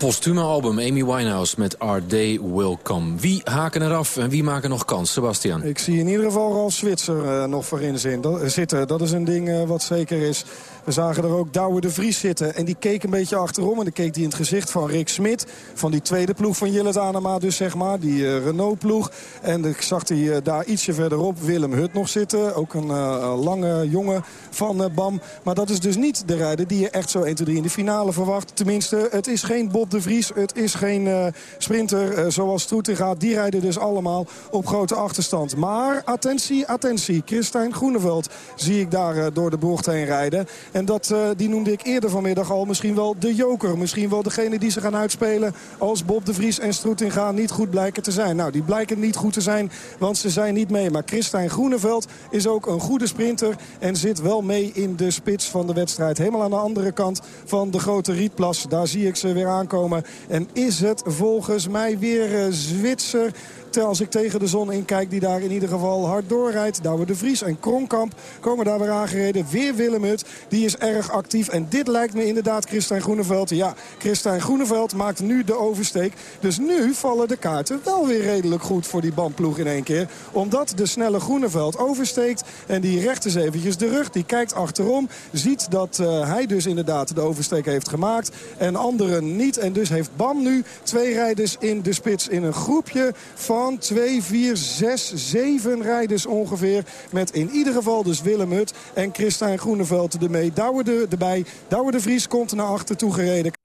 Postume album Amy Winehouse met Our Day Will Come. Wie haken eraf en wie maken nog kans, Sebastian? Ik zie in ieder geval Ralf Zwitser uh, nog voorin dat, zitten. Dat is een ding uh, wat zeker is. We zagen er ook Douwe de Vries zitten. En die keek een beetje achterom. En dan keek hij in het gezicht van Rick Smit. Van die tweede ploeg van Jillet Anema dus, zeg maar. Die uh, Renault-ploeg. En dan zag hij uh, daar ietsje verderop Willem Hut nog zitten. Ook een uh, lange jongen van BAM. Maar dat is dus niet de rijder die je echt zo 1, 2, 3 in de finale verwacht. Tenminste, het is geen Bob de Vries. Het is geen sprinter zoals Stroetinga. Die rijden dus allemaal op grote achterstand. Maar attentie, attentie. Christijn Groeneveld zie ik daar door de bocht heen rijden. En dat, uh, die noemde ik eerder vanmiddag al misschien wel de joker. Misschien wel degene die ze gaan uitspelen als Bob de Vries en Stroetinga niet goed blijken te zijn. Nou, die blijken niet goed te zijn, want ze zijn niet mee. Maar Christijn Groeneveld is ook een goede sprinter en zit wel mee in de spits van de wedstrijd. Helemaal aan de andere kant van de grote Rietplas. Daar zie ik ze weer aankomen. En is het volgens mij weer uh, Zwitser als ik tegen de zon inkijk die daar in ieder geval hard doorrijdt. Douwe de Vries en Kronkamp komen daar weer aangereden. Weer Willem Hut, die is erg actief. En dit lijkt me inderdaad Christijn Groeneveld. Ja, Christijn Groeneveld maakt nu de oversteek. Dus nu vallen de kaarten wel weer redelijk goed voor die bandploeg in één keer. Omdat de snelle Groeneveld oversteekt. En die recht eens eventjes de rug. Die kijkt achterom. Ziet dat uh, hij dus inderdaad de oversteek heeft gemaakt. En anderen niet. En dus heeft Bam nu twee rijders in de spits in een groepje van van 2, 4, 6, 7 rijders ongeveer. Met in ieder geval dus Willem Hut en Christijn Groeneveld ermee. Douwe de, erbij. Douwe de Vries komt naar achter toe gereden.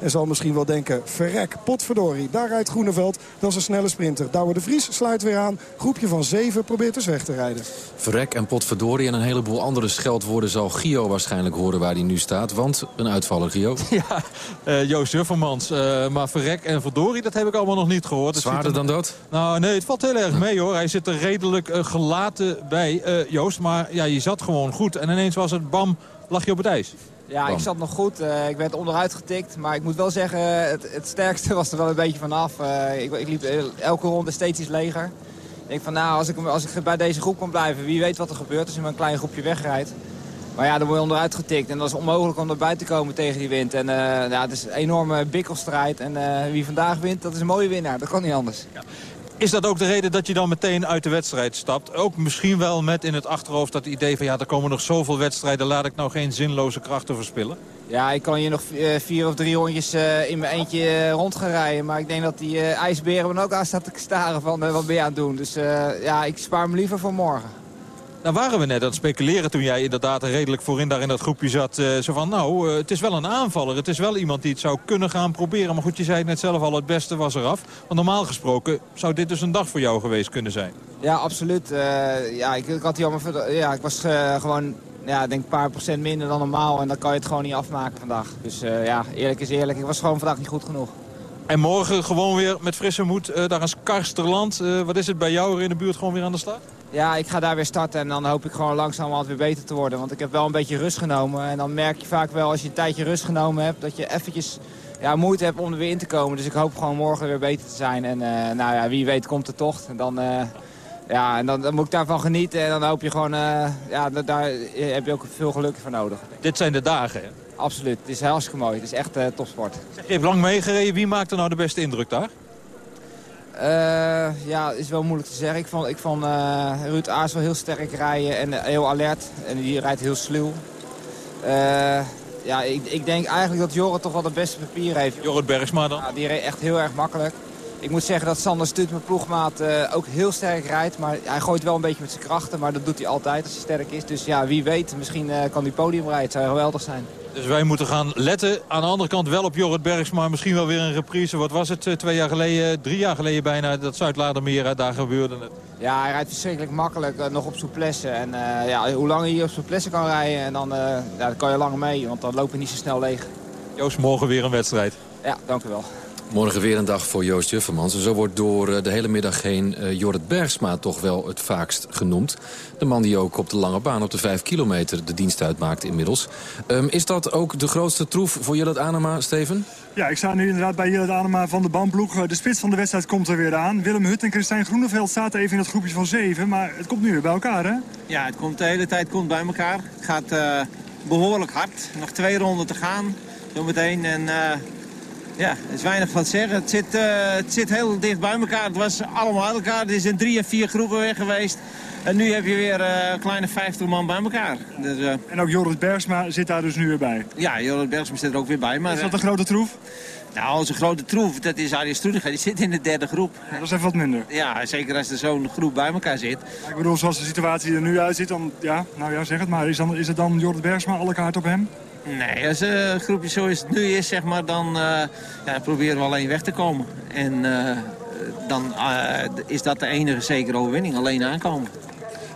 En zal misschien wel denken, verrek, potverdorie. Daar rijdt Groeneveld, dat is een snelle sprinter. Douwe de Vries sluit weer aan. Groepje van 7 probeert dus weg te rijden. Verrek en potverdorie en een heleboel andere scheldwoorden zal Gio waarschijnlijk horen waar hij nu staat. Want een uitvaller, Gio. Ja, uh, Joost Juffermans. Uh, maar verrek en verdorie, dat heb ik allemaal nog niet gehoord. Zwaarder dan dat? Nou, nee, het valt heel erg mee hoor. Hij zit er redelijk uh, gelaten bij, uh, Joost. Maar ja, je zat gewoon goed. En ineens was het bam, lag je op het ijs. Ja, ik zat nog goed. Uh, ik werd onderuit getikt. Maar ik moet wel zeggen, het, het sterkste was er wel een beetje vanaf. Uh, ik, ik liep elke ronde steeds iets leger. Ik denk van nou, als ik, als ik bij deze groep kan blijven, wie weet wat er gebeurt als je met een klein groepje wegrijdt. Maar ja, dan word je onderuit getikt. En dat is onmogelijk om erbij te komen tegen die wind. En uh, ja, het is een enorme bikkelstrijd. En wie vandaag wint, dat is een mooie winnaar. Dat kan niet anders. Ja. Is dat ook de reden dat je dan meteen uit de wedstrijd stapt? Ook misschien wel met in het achterhoofd dat idee van... ja, er komen nog zoveel wedstrijden, laat ik nou geen zinloze krachten verspillen? Ja, ik kan hier nog vier of drie rondjes uh, in mijn eentje uh, rond gaan rijden. Maar ik denk dat die ijsberen me ook aan staat te staren van wat ben je aan het doen. Dus ja, ik spaar me liever voor morgen. Nou waren we net aan het speculeren toen jij inderdaad redelijk voorin daar in dat groepje zat. Uh, zo van, nou, uh, het is wel een aanvaller. Het is wel iemand die het zou kunnen gaan proberen. Maar goed, je zei het net zelf al, het beste was eraf. Want normaal gesproken zou dit dus een dag voor jou geweest kunnen zijn. Ja, absoluut. Uh, ja, ik, ik, had die allemaal, ja, ik was gewoon ja, denk een paar procent minder dan normaal. En dan kan je het gewoon niet afmaken vandaag. Dus ja, eerlijk is eerlijk. Ik was gewoon vandaag niet goed genoeg. En morgen gewoon weer met frisse moed daar is Karsterland. wat is het bij jou in de buurt gewoon weer aan de start? Ja, ik ga daar weer starten en dan hoop ik gewoon langzamerhand weer beter te worden. Want ik heb wel een beetje rust genomen. En dan merk je vaak wel als je een tijdje rust genomen hebt... dat je eventjes ja, moeite hebt om er weer in te komen. Dus ik hoop gewoon morgen weer beter te zijn. En uh, nou ja, wie weet komt de tocht. En dan, uh, ja, en dan, dan, moet ik daarvan genieten. En dan hoop je gewoon... Uh, ja, daar heb je ook veel geluk voor nodig. Dit zijn de dagen, hè? Absoluut. Het is hartstikke mooi. Het is echt topsport. Je hebt lang meegereden. Wie maakt er nou de beste indruk daar? Uh, ja, is wel moeilijk te zeggen. Ik vond, ik vond uh, Ruud Aars wel heel sterk rijden en heel alert. En die rijdt heel sluw. Ja, ik, ik denk eigenlijk dat Jorrit toch wel het beste papier heeft. Jorrit Bergsma dan? Ja, die reed echt heel erg makkelijk. Ik moet zeggen dat Sander Stut, mijn ploegmaat, ook heel sterk rijdt. Maar hij gooit wel een beetje met zijn krachten. Maar dat doet hij altijd als hij sterk is. Dus ja, wie weet, misschien kan hij podium rijden. Het zou geweldig zijn. Dus wij moeten gaan letten. Aan de andere kant wel op Jorrit Bergs, maar misschien wel weer een reprise. Wat was het, twee jaar geleden, drie jaar geleden bijna, dat Zuid-Ladermeer, daar gebeurde het. Ja, hij rijdt verschrikkelijk makkelijk, uh, nog op souplesse. En uh, ja, hoe langer je op souplesse kan rijden, en dan, uh, ja, dan kan je langer mee, want dan loop je niet zo snel leeg. Joost, morgen weer een wedstrijd. Ja, dank u wel. Morgen weer een dag voor Joost Juffermans. En zo wordt door de hele middag heen uh, Jorrit Bergsma toch wel het vaakst genoemd. De man die ook op de lange baan op de 5 kilometer de dienst uitmaakt inmiddels. Um, is dat ook de grootste troef voor Jillet Anema, Steven? Ja, ik sta nu inderdaad bij Jillet Anema van de bandploeg. De spits van de wedstrijd komt er weer aan. Willem Hut en Christijn Groeneveld zaten even in het groepje van 7. Maar het komt nu weer bij elkaar, hè? Ja, het komt de hele tijd komt bij elkaar. Het gaat uh, behoorlijk hard. Nog twee ronden te gaan. Zometeen en... Uh, Ja, er is weinig van te zeggen. Het zit, eh, het zit heel dicht bij elkaar. Het was allemaal uit elkaar. Het is in drie en vier groepen weg geweest. En nu heb je weer eh, een kleine 50 man bij elkaar. Dus, eh, En ook Joris Bergsma zit daar dus nu weer bij. ja, Joris Bergsma zit er ook weer bij. Maar, Is dat eh, een grote troef? Nou, onze grote troef, dat is Arie Stroediger. Die zit in de derde groep. Dat is even wat minder. Ja, zeker als er zo'n groep bij elkaar zit. Ik bedoel, zoals de situatie er nu uitziet, dan, ja, nou ja, zeg het maar. Is, dan, is het dan Joris Bergsma, alle kaart op hem? Nee, als eh, een groepje zoals het nu is, zeg maar, dan eh, ja, proberen we alleen weg te komen. En eh, dan is dat de enige zekere overwinning, alleen aankomen.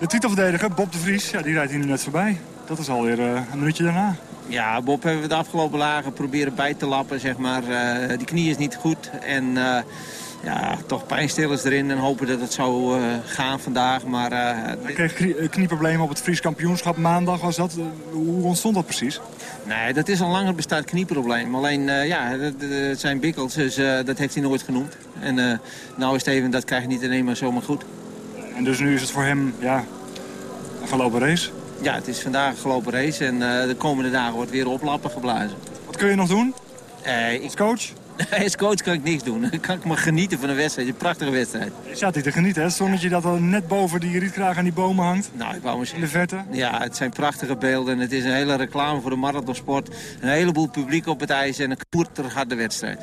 De titelverdediger, Bob de Vries, ja, die rijdt hier nu net voorbij. Dat is alweer een minuutje daarna. Ja, Bob hebben we de afgelopen lagen proberen bij te lappen, zeg maar. Die knie is niet goed en ja, toch pijnstillers erin en hopen dat het zou eh, gaan vandaag. Maar Hij kreeg knie- knieproblemen op het Fries kampioenschap. Maandag was dat. Hoe ontstond dat precies? Nee, dat is al langer bestaand knieprobleem. Alleen, eh, ja, dat, dat- het zijn bikkels, dus eh, dat heeft hij nooit genoemd. En eh, nou is het even, dat krijg je niet alleen maar zomaar goed. En dus nu is het voor hem, ja, een gelopen race. Ja, het is vandaag een gelopen race en de komende dagen wordt weer oplappen geblazen. Wat kun je nog doen? Eh, Als coach? Als coach kan ik niks doen. Dan kan ik maar genieten van een wedstrijd. Een prachtige wedstrijd. Je staat hier te genieten, hè? Het zonnetje dat al net boven die rietkraag aan die bomen hangt. Nou, ik wou misschien... In de verte. Ja, het zijn prachtige beelden. Het is een hele reclame voor de marathonsport. Een heleboel publiek op het ijs en een koerterharde wedstrijd.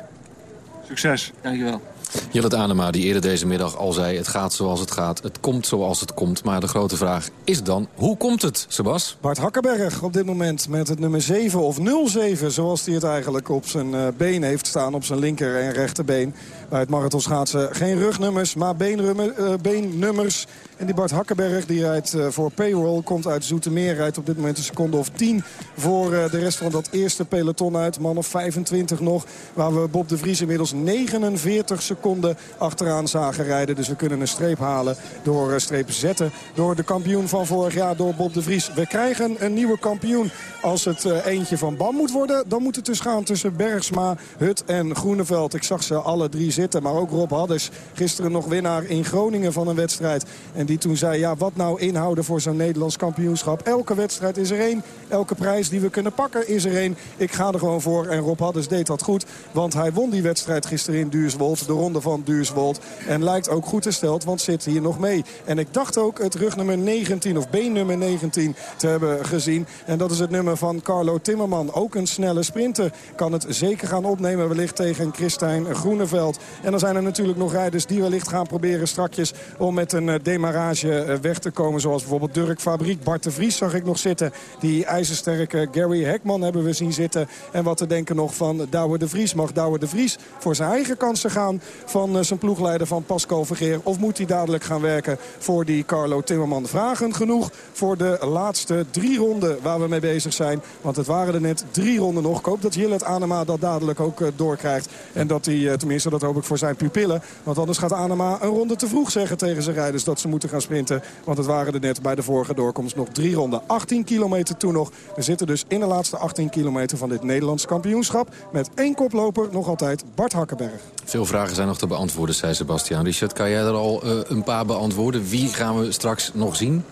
Succes. Dankjewel. Jillet Anema, die eerder deze middag al zei... het gaat zoals het gaat, het komt zoals het komt. Maar de grote vraag is dan, hoe komt het, Sebas? Bart Hakkerberg op dit moment met het nummer 7 of 07... zoals hij het eigenlijk op zijn eh, been heeft staan, op zijn linker en rechterbeen. Bij het marathonschaatsen geen rugnummers, maar eh, beennummers. En die Bart Hakkerberg die rijdt eh, voor Payroll, komt uit Zoetermeer... rijdt op dit moment een seconde of 10 voor eh, de rest van dat eerste peloton uit. Man of 25 nog, waar we Bob de Vries inmiddels 49 seconden achteraan zagen rijden. Dus we kunnen een streep halen door streep zetten door de kampioen van vorig jaar, door Bob de Vries. We krijgen een nieuwe kampioen. Als het eentje van Bam moet worden, dan moet het dus gaan tussen Bergsma, Hut en Groeneveld. Ik zag ze alle drie zitten, maar ook Rob Hadders. Gisteren nog winnaar in Groningen van een wedstrijd. En die toen zei, ja, wat nou inhouden voor zo'n Nederlands kampioenschap? Elke wedstrijd is er één. Elke prijs die we kunnen pakken is er één. Ik ga er gewoon voor. En Rob Hadders deed dat goed. Want hij won die wedstrijd gisteren in Duurswold. De ronde van Duurswold. En lijkt ook goed gesteld, want zit hier nog mee. En ik dacht ook het rugnummer 19 of beennummer 19 te hebben gezien. En dat is het nummer van Carlo Timmerman. Ook een snelle sprinter. Kan het zeker gaan opnemen wellicht tegen Christijn Groeneveld. En dan zijn er natuurlijk nog rijders die wellicht gaan proberen strakjes... om met een eh, demarrage eh, weg te komen. Zoals bijvoorbeeld Dirk Fabriek. Bart de Vries zag ik nog zitten. Die ijzersterke Gary Hekman hebben we zien zitten. En wat te denken nog van Douwe de Vries. Mag Douwe de Vries voor zijn eigen kansen gaan van eh, zijn ploegleider van Pascal Vergeer? Of moet hij dadelijk gaan werken voor die Carlo Timmerman? Vragen genoeg voor de laatste drie ronden waar we mee bezig zijn. Want het waren er net drie ronden nog. Ik hoop dat Jillet Anema dat dadelijk ook doorkrijgt. En dat hij, tenminste dat hoop voor zijn pupillen. Want anders gaat Anema een ronde te vroeg zeggen tegen zijn rijders dat ze moeten gaan sprinten. Want het waren er net bij de vorige doorkomst nog drie ronden. 18 kilometer toen nog. We zitten dus in de laatste 18 kilometer van dit Nederlands kampioenschap. Met één koploper nog altijd Bart Hakkenberg. Veel vragen zijn nog te beantwoorden, zei Sebastian. Richard, kan jij er al eh, een paar beantwoorden? Wie gaan we straks nog zien?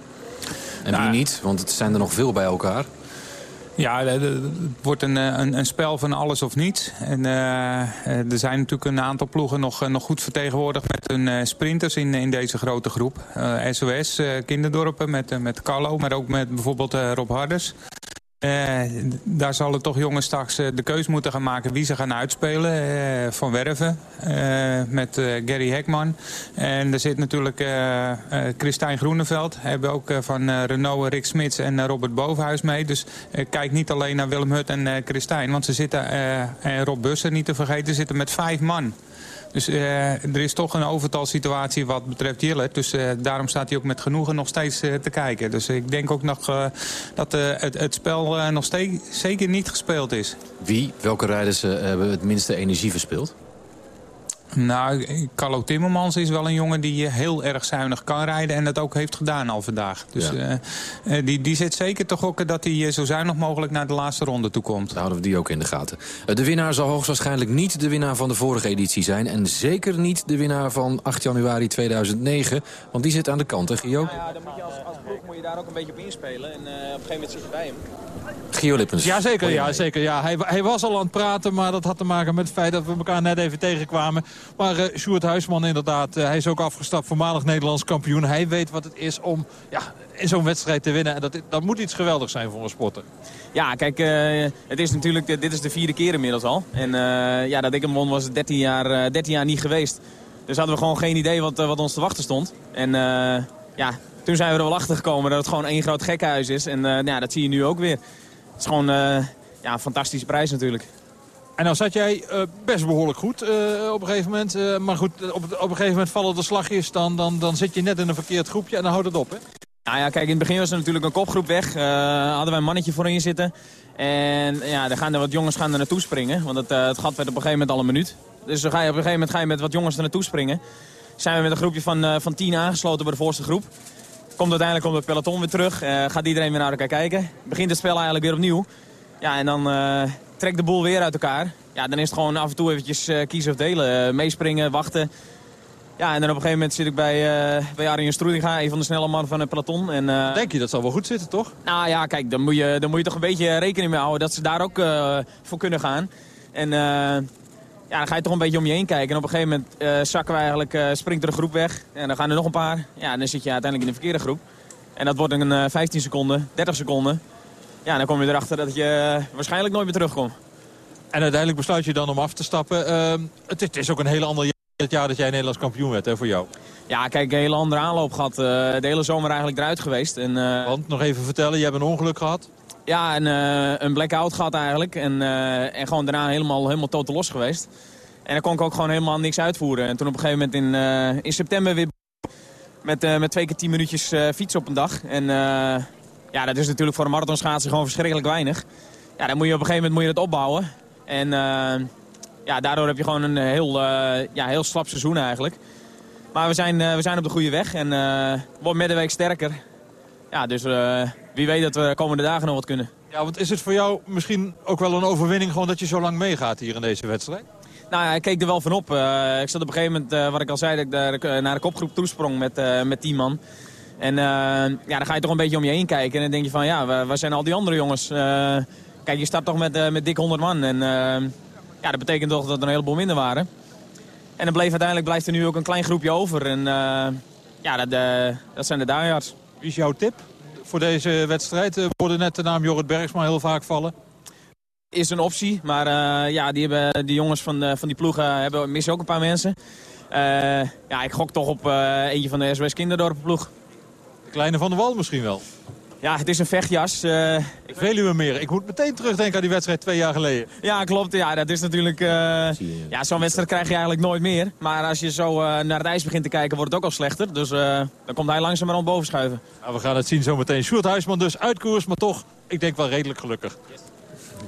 En wie niet? Want het zijn er nog veel bij elkaar. Ja, het wordt een, eh, een, een spel van alles of niets. En, eh, eh, er zijn natuurlijk een aantal ploegen nog, nog goed vertegenwoordigd met hun sprinters in, in deze grote groep. SOS, Kinderdorpen met, met Carlo, maar ook met bijvoorbeeld Rob Harders. Eh, daar zullen toch jongens straks eh, de keus moeten gaan maken wie ze gaan uitspelen. Eh, van Werven met Gary Hekman. En er zit natuurlijk Christijn Groeneveld. Hebben ook van Renault Rick Smits en Robert Bovenhuis mee. Dus kijk niet alleen naar Willem Hut en Christijn. Want ze zitten, en Rob Bussen niet te vergeten, zitten met vijf man. Dus eh, er is toch een overtalsituatie wat betreft Jillet. Dus eh, daarom staat hij ook met genoegen nog steeds eh, te kijken. Dus ik denk ook nog dat het, het spel nog steeds zeker niet gespeeld is. Wie, welke rijders hebben het minste energie verspeeld? Nou, Carlo Timmermans is wel een jongen die eh, heel erg zuinig kan rijden... en dat ook heeft gedaan al vandaag. Dus Ja. eh, eh, die, die zit zeker te gokken dat hij zo zuinig mogelijk naar de laatste ronde toe komt. Dan houden we die ook in de gaten. De winnaar zal hoogstwaarschijnlijk niet de winnaar van de vorige editie zijn... en zeker niet de winnaar van 8 januari 2009, want die zit aan de kant, hè Gio? Ja, dan moet je als, als ploeg moet je daar ook een beetje op inspelen. En eh, op een gegeven moment zit je bij hem. Gio Lippens. Ja, zeker. Ja, mij? zeker ja. Hij, hij was al aan het praten, maar dat had te maken met het feit dat we elkaar net even tegenkwamen. Maar eh Sjoerd Huisman inderdaad, eh, hij is ook afgestapt, voormalig Nederlands kampioen. Hij weet wat het is om ja, in zo'n wedstrijd te winnen. En dat, dat moet iets geweldigs zijn voor een sporter. Ja, kijk, eh, het is natuurlijk, dit is de vierde keer inmiddels al. En eh, ja, dat ik hem won was het 13 jaar, eh, 13 jaar niet geweest. Dus hadden we gewoon geen idee wat, wat ons te wachten stond. En eh, ja, toen zijn we er wel achter gekomen dat het gewoon één groot gekkenhuis is. En eh, nou ja, dat zie je nu ook weer. Het is gewoon eh, ja, een fantastische prijs natuurlijk. En nou zat jij eh, best behoorlijk goed eh, op een gegeven moment. Maar goed, op, op een gegeven moment vallen de slagjes. Dan, dan, dan zit je net in een verkeerd groepje en dan houdt het op, hè? Nou ja, kijk, in het begin was er natuurlijk een kopgroep weg. Hadden wij een mannetje voorin zitten. En ja, dan gaan er wat jongens gaan er naartoe springen. Want het, het gat werd op een gegeven moment al een minuut. Dus dan ga je, op een gegeven moment ga je met wat jongens er naartoe springen. Zijn we met een groepje van, van tien aangesloten bij de voorste groep. Komt uiteindelijk komt het peloton weer terug. eh, gaat iedereen weer naar elkaar kijken. Begint het spel eigenlijk weer opnieuw. Ja, en dan eh, trekt de boel weer uit elkaar. Ja, dan is het gewoon af en toe eventjes eh, kiezen of delen. Meespringen, wachten. Ja, en dan op een gegeven moment zit ik bij, eh bij Arjen Stroedinga, een van de snelle mannen van het peloton. En, Denk je, dat zal wel goed zitten, toch? nou ja, kijk, dan moet, je, dan moet je toch een beetje rekening mee houden dat ze daar ook voor kunnen gaan. En ja, dan ga je toch een beetje om je heen kijken. En op een gegeven moment eh, zakken we eigenlijk, eh, springt er een groep weg. En dan gaan er nog een paar. Ja, dan zit je uiteindelijk in de verkeerde groep. En dat wordt een eh, 15 seconden, 30 seconden. Ja, dan kom je erachter dat je eh, waarschijnlijk nooit meer terugkomt. En uiteindelijk besluit je dan om af te stappen. Ehm, het, is- het is ook een heel ander jaar, het jaar dat jij Nederlands kampioen werd hè, voor jou. Ja, kijk, een hele andere aanloop gehad. eh, de hele zomer eigenlijk eruit geweest. En, eh, Want, nog even vertellen, je hebt een ongeluk gehad. Ja, een, eh, een blackout gehad eigenlijk. En, eh, en gewoon daarna helemaal, helemaal totaal los geweest. En dan kon ik ook gewoon helemaal niks uitvoeren. En toen op een gegeven moment in, eh, in september weer met, met twee keer tien minuutjes fietsen op een dag. En ja, dat is natuurlijk voor een marathonschaatser gewoon verschrikkelijk weinig. Ja, dan moet je op een gegeven moment moet je dat opbouwen. En ja, daardoor heb je gewoon een heel, ja, heel slap seizoen eigenlijk. Maar we zijn, we zijn op de goede weg en eh wordt met sterker. Ja, dus wie weet dat we de komende dagen nog wat kunnen. Ja, want is het voor jou misschien ook wel een overwinning... gewoon dat je zo lang meegaat hier in deze wedstrijd? Nou ja, ik keek er wel van op. Eh, ik zat op een gegeven moment, eh, wat ik al zei, dat ik daar, eh, naar de kopgroep toesprong met, eh met 10 man. En ja, dan ga je toch een beetje om je heen kijken. En dan denk je van, ja, waar, waar zijn al die andere jongens? Kijk, je start toch met, met dik 100 man. En ja, dat betekent toch dat er een heleboel minder waren. En dan bleef uiteindelijk blijft er nu ook een klein groepje over. En ja, dat, dat zijn de diehards. Wie is jouw tip voor deze wedstrijd? Eh, We hoorden net de naam Jorrit Bergsma heel vaak vallen. is een optie. Maar eh, ja, die, hebben, die jongens van, de, van die ploegen hebben, missen ook een paar mensen. Eh, ja, ik gok toch op eh, eentje van de SOS Kinderdorpen ploeg. De kleine Van der Wal misschien wel. Ja, het is een vechtjas. eh, ik Veluwe meer. Ik moet meteen terugdenken aan die wedstrijd twee jaar geleden. Ja, klopt. Ja, dat is natuurlijk... eh, ja, zo'n wedstrijd krijg je eigenlijk nooit meer. Maar als je zo eh, naar het ijs begint te kijken, wordt het ook al slechter. Dus eh, dan komt hij langzamerhand boven schuiven. Nou, we gaan het zien zometeen. Sjoerd Huisman dus uit koers, maar toch, ik denk wel redelijk gelukkig.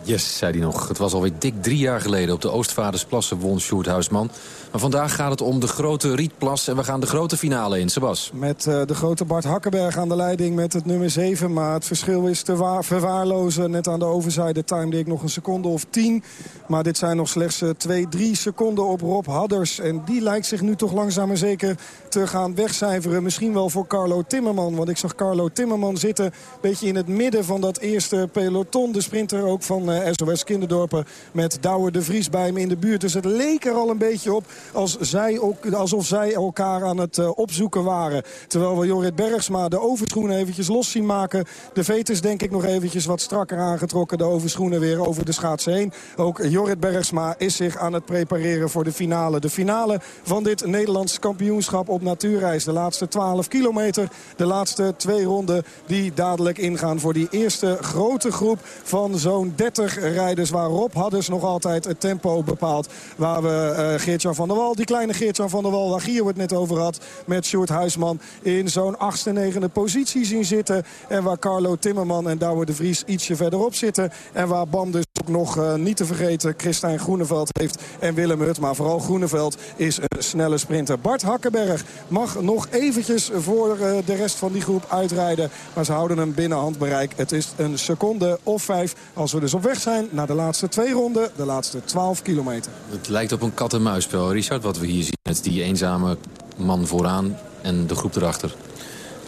Yes, zei hij nog. Het was alweer dik drie jaar geleden op de Oostvaardersplassen won Sjoerd Huisman. Maar vandaag gaat het om de grote Rietplas en we gaan de grote finale in. Sebas. Met eh, de grote Bart Hakkenberg aan de leiding met het nummer 7. Maar het verschil is te waar- verwaarlozen. Net aan de overzijde timede ik nog een seconde of 10. Maar dit zijn nog slechts 2, 3 seconden op Rob Hadders. En die lijkt zich nu toch langzaam maar zeker te gaan wegcijferen. Misschien wel voor Carlo Timmerman. Want ik zag Carlo Timmerman zitten een beetje in het midden van dat eerste peloton. De sprinter ook van eh, SOS Kinderdorpen met Douwe de Vries bij hem in de buurt. Dus het leek er al een beetje op als zij ook, alsof zij elkaar aan het eh, opzoeken waren. Terwijl we Jorrit Bergsma de overschoenen eventjes los zien maken. De veters denk ik nog eventjes wat strakker aangetrokken. De overschoenen weer over de schaatsen heen. Ook Jorrit Bergsma is zich aan het prepareren voor de finale. De finale van dit Nederlands kampioenschap op natuurreis. De laatste 12 kilometer. De laatste twee ronden die dadelijk ingaan voor die eerste grote groep van zo'n 30 rijders. Waar Rob Hadders nog altijd het tempo bepaalt. Waar we eh Geert-Jan van der Wal, die kleine Geert-Jan van der Wal... waar Gier het net over had met Sjoerd Huisman... in zo'n achtste, negende positie zien zitten. En waar Carlo Timmerman en Douwe de Vries ietsje verderop zitten. En waar Bam dus ook nog uh, niet te vergeten Christijn Groeneveld heeft en Willem Hut. Maar vooral Groeneveld is een snelle sprinter. Bart Hakkenberg mag nog eventjes voor uh, de rest van die groep uitrijden. Maar ze houden hem binnen handbereik. Het is een seconde of vijf als we dus op weg zijn naar de laatste twee ronden. De laatste 12 kilometer. Het lijkt op een kat-en-muisspel, Richard, wat we hier zien. Met die eenzame man vooraan en de groep erachter.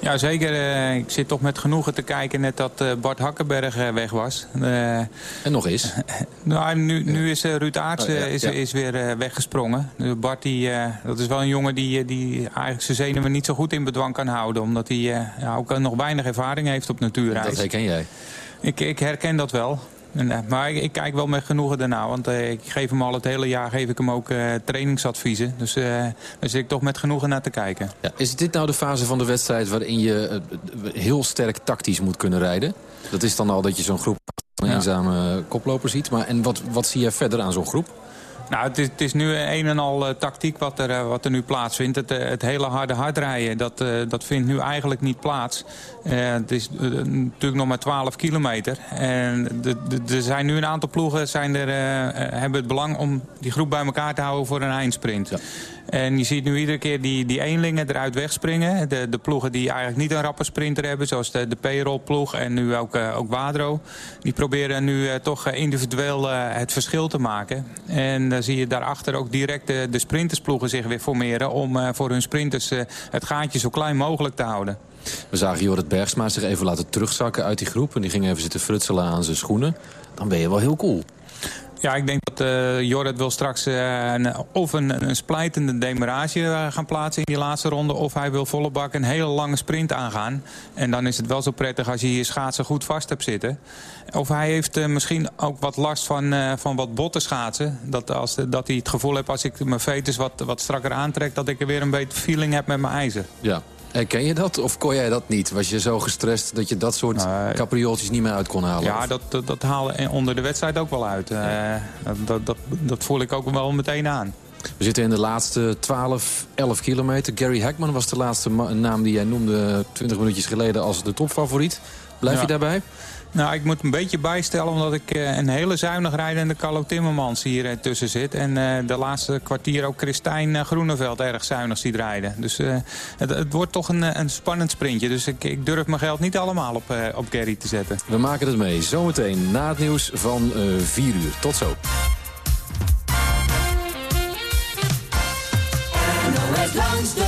Ja, zeker. Uh, ik zit toch met genoegen te kijken net dat uh, Bart Hakkenberg uh, weg was. en nog eens? nou, nu, nu is Ruud Aarts oh, ja, is, ja. is, weer weggesprongen. Bart, die, dat is wel een jongen die, die eigenlijk zijn zenuwen niet zo goed in bedwang kan houden. Omdat hij ja, ook nog weinig ervaring heeft op natuurreis. Dat herken jij? Ik, ik herken dat wel. Maar ik, ik, kijk wel met genoegen daarna. Want uh, ik geef hem al het hele jaar geef ik hem ook uh, trainingsadviezen. Dus uh, daar zit ik toch met genoegen naar te kijken. Ja, is dit nou de fase van de wedstrijd waarin je heel sterk tactisch moet kunnen rijden? Dat is dan al dat je zo'n groep van eenzame koplopers ziet. Maar, en wat, wat zie je verder aan zo'n groep? Nou, het is, het is, nu een en al uh, tactiek wat er, uh, wat er nu plaatsvindt. Het, uh, het hele harde hardrijden, dat, dat vindt nu eigenlijk niet plaats. het is natuurlijk nog maar 12 kilometer. En er zijn nu een aantal ploegen zijn er, hebben het belang om die groep bij elkaar te houden voor een eindsprint. En je ziet nu iedere keer die, die eenlingen eruit wegspringen. De, de ploegen die eigenlijk niet een rappe sprinter hebben, zoals de, de payroll ploeg en nu ook, uh, ook Wadro. Die proberen nu uh, toch individueel uh, het verschil te maken. En dan zie je daarachter ook direct de, de sprintersploegen zich weer formeren... om voor hun sprinters het gaatje zo klein mogelijk te houden. We zagen Jorrit Bergsma zich even laten terugzakken uit die groep. En die ging even zitten frutselen aan zijn schoenen. Dan ben je wel heel cool. Ja, ik denk dat uh, Jorrit wil straks een, of een, een splijtende demarage uh, gaan plaatsen in die laatste ronde. Of hij wil volle bak een hele lange sprint aangaan. En dan is het wel zo prettig als je je schaatsen goed vast hebt zitten. Of hij heeft misschien ook wat last van, van wat botten schaatsen. Dat, als, dat hij het gevoel heeft als ik mijn veters wat, wat strakker aantrek... dat ik er weer een beetje feeling heb met mijn ijzer. Ja, Ken je dat of kon jij dat niet? Was je zo gestrest dat je dat soort capriooltjes niet meer uit kon halen? Ja, dat, dat, dat halen onder de wedstrijd ook wel uit. Ja. Uh, dat, dat, dat voel ik ook wel meteen aan. We zitten in de laatste 12, 11 kilometer. Gary Hackman was de laatste naam die jij noemde 20 minuutjes geleden als de topfavoriet. Blijf ja. je daarbij? Nou, ik moet een beetje bijstellen omdat ik uh, een hele zuinig rijdende Carlo Timmermans hier uh, tussen zit. En uh, de laatste kwartier ook Christijn Groeneveld erg zuinig ziet rijden. Dus het, het, wordt toch een, een, spannend sprintje. Dus ik, ik, durf mijn geld niet allemaal op, op Gary te zetten. We maken het mee. Zometeen na het nieuws van 4 uur. Tot zo. langs de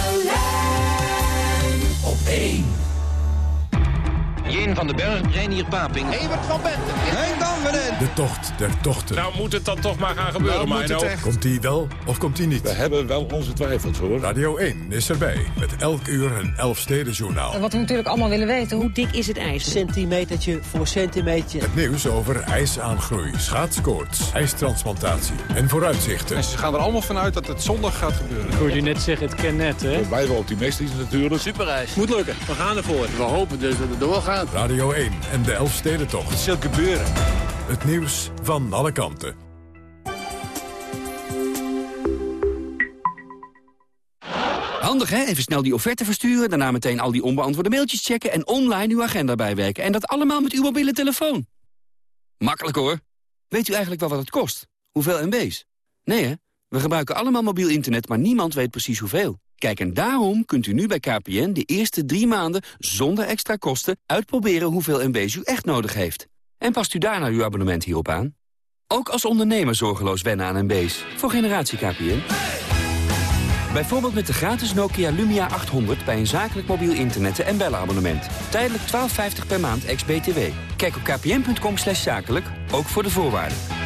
Jeen van den Berg, Reinier Paping. Evert van Benten. Henk Danveren. De tocht der tochten. Nou moet het dan toch maar gaan gebeuren, nou, Mino. Komt die wel of komt die niet? We hebben wel onze twijfels, hoor. Radio 1 is erbij met elk uur een Elfstedenjournaal. En wat we natuurlijk allemaal willen weten, hoe dik is het ijs? Centimetertje voor centimetertje. Het nieuws over ijsaangroei, schaatskoorts, ijstransplantatie en vooruitzichten. En ze gaan er allemaal vanuit dat het zondag gaat gebeuren. Ik hoorde u net zeggen, het kan net, hè? Wij wel optimistisch natuurlijk. Superijs. Moet lukken. We gaan ervoor. We hopen dus dat het doorgaat. Radio 1 en de Elfstedentocht. Het zal gebeuren. Het nieuws van alle kanten. Handig hè? Even snel die offerte versturen, daarna meteen al die onbeantwoorde mailtjes checken... en online uw agenda bijwerken. En dat allemaal met uw mobiele telefoon. Makkelijk hoor. Weet u eigenlijk wel wat het kost? Hoeveel MB's? Nee hè? We gebruiken allemaal mobiel internet, maar niemand weet precies hoeveel. Kijk, en daarom kunt u nu bij KPN de eerste drie maanden zonder extra kosten uitproberen hoeveel MB's u echt nodig heeft. En past u daarna uw abonnement hierop aan? Ook als ondernemer zorgeloos wennen aan MB's. Voor generatie KPN. Bijvoorbeeld met de gratis Nokia Lumia 800 bij een zakelijk mobiel internet- en bellenabonnement. Tijdelijk 12,50 per maand ex-BTW. Kijk op kpn.com zakelijk, ook voor de voorwaarden.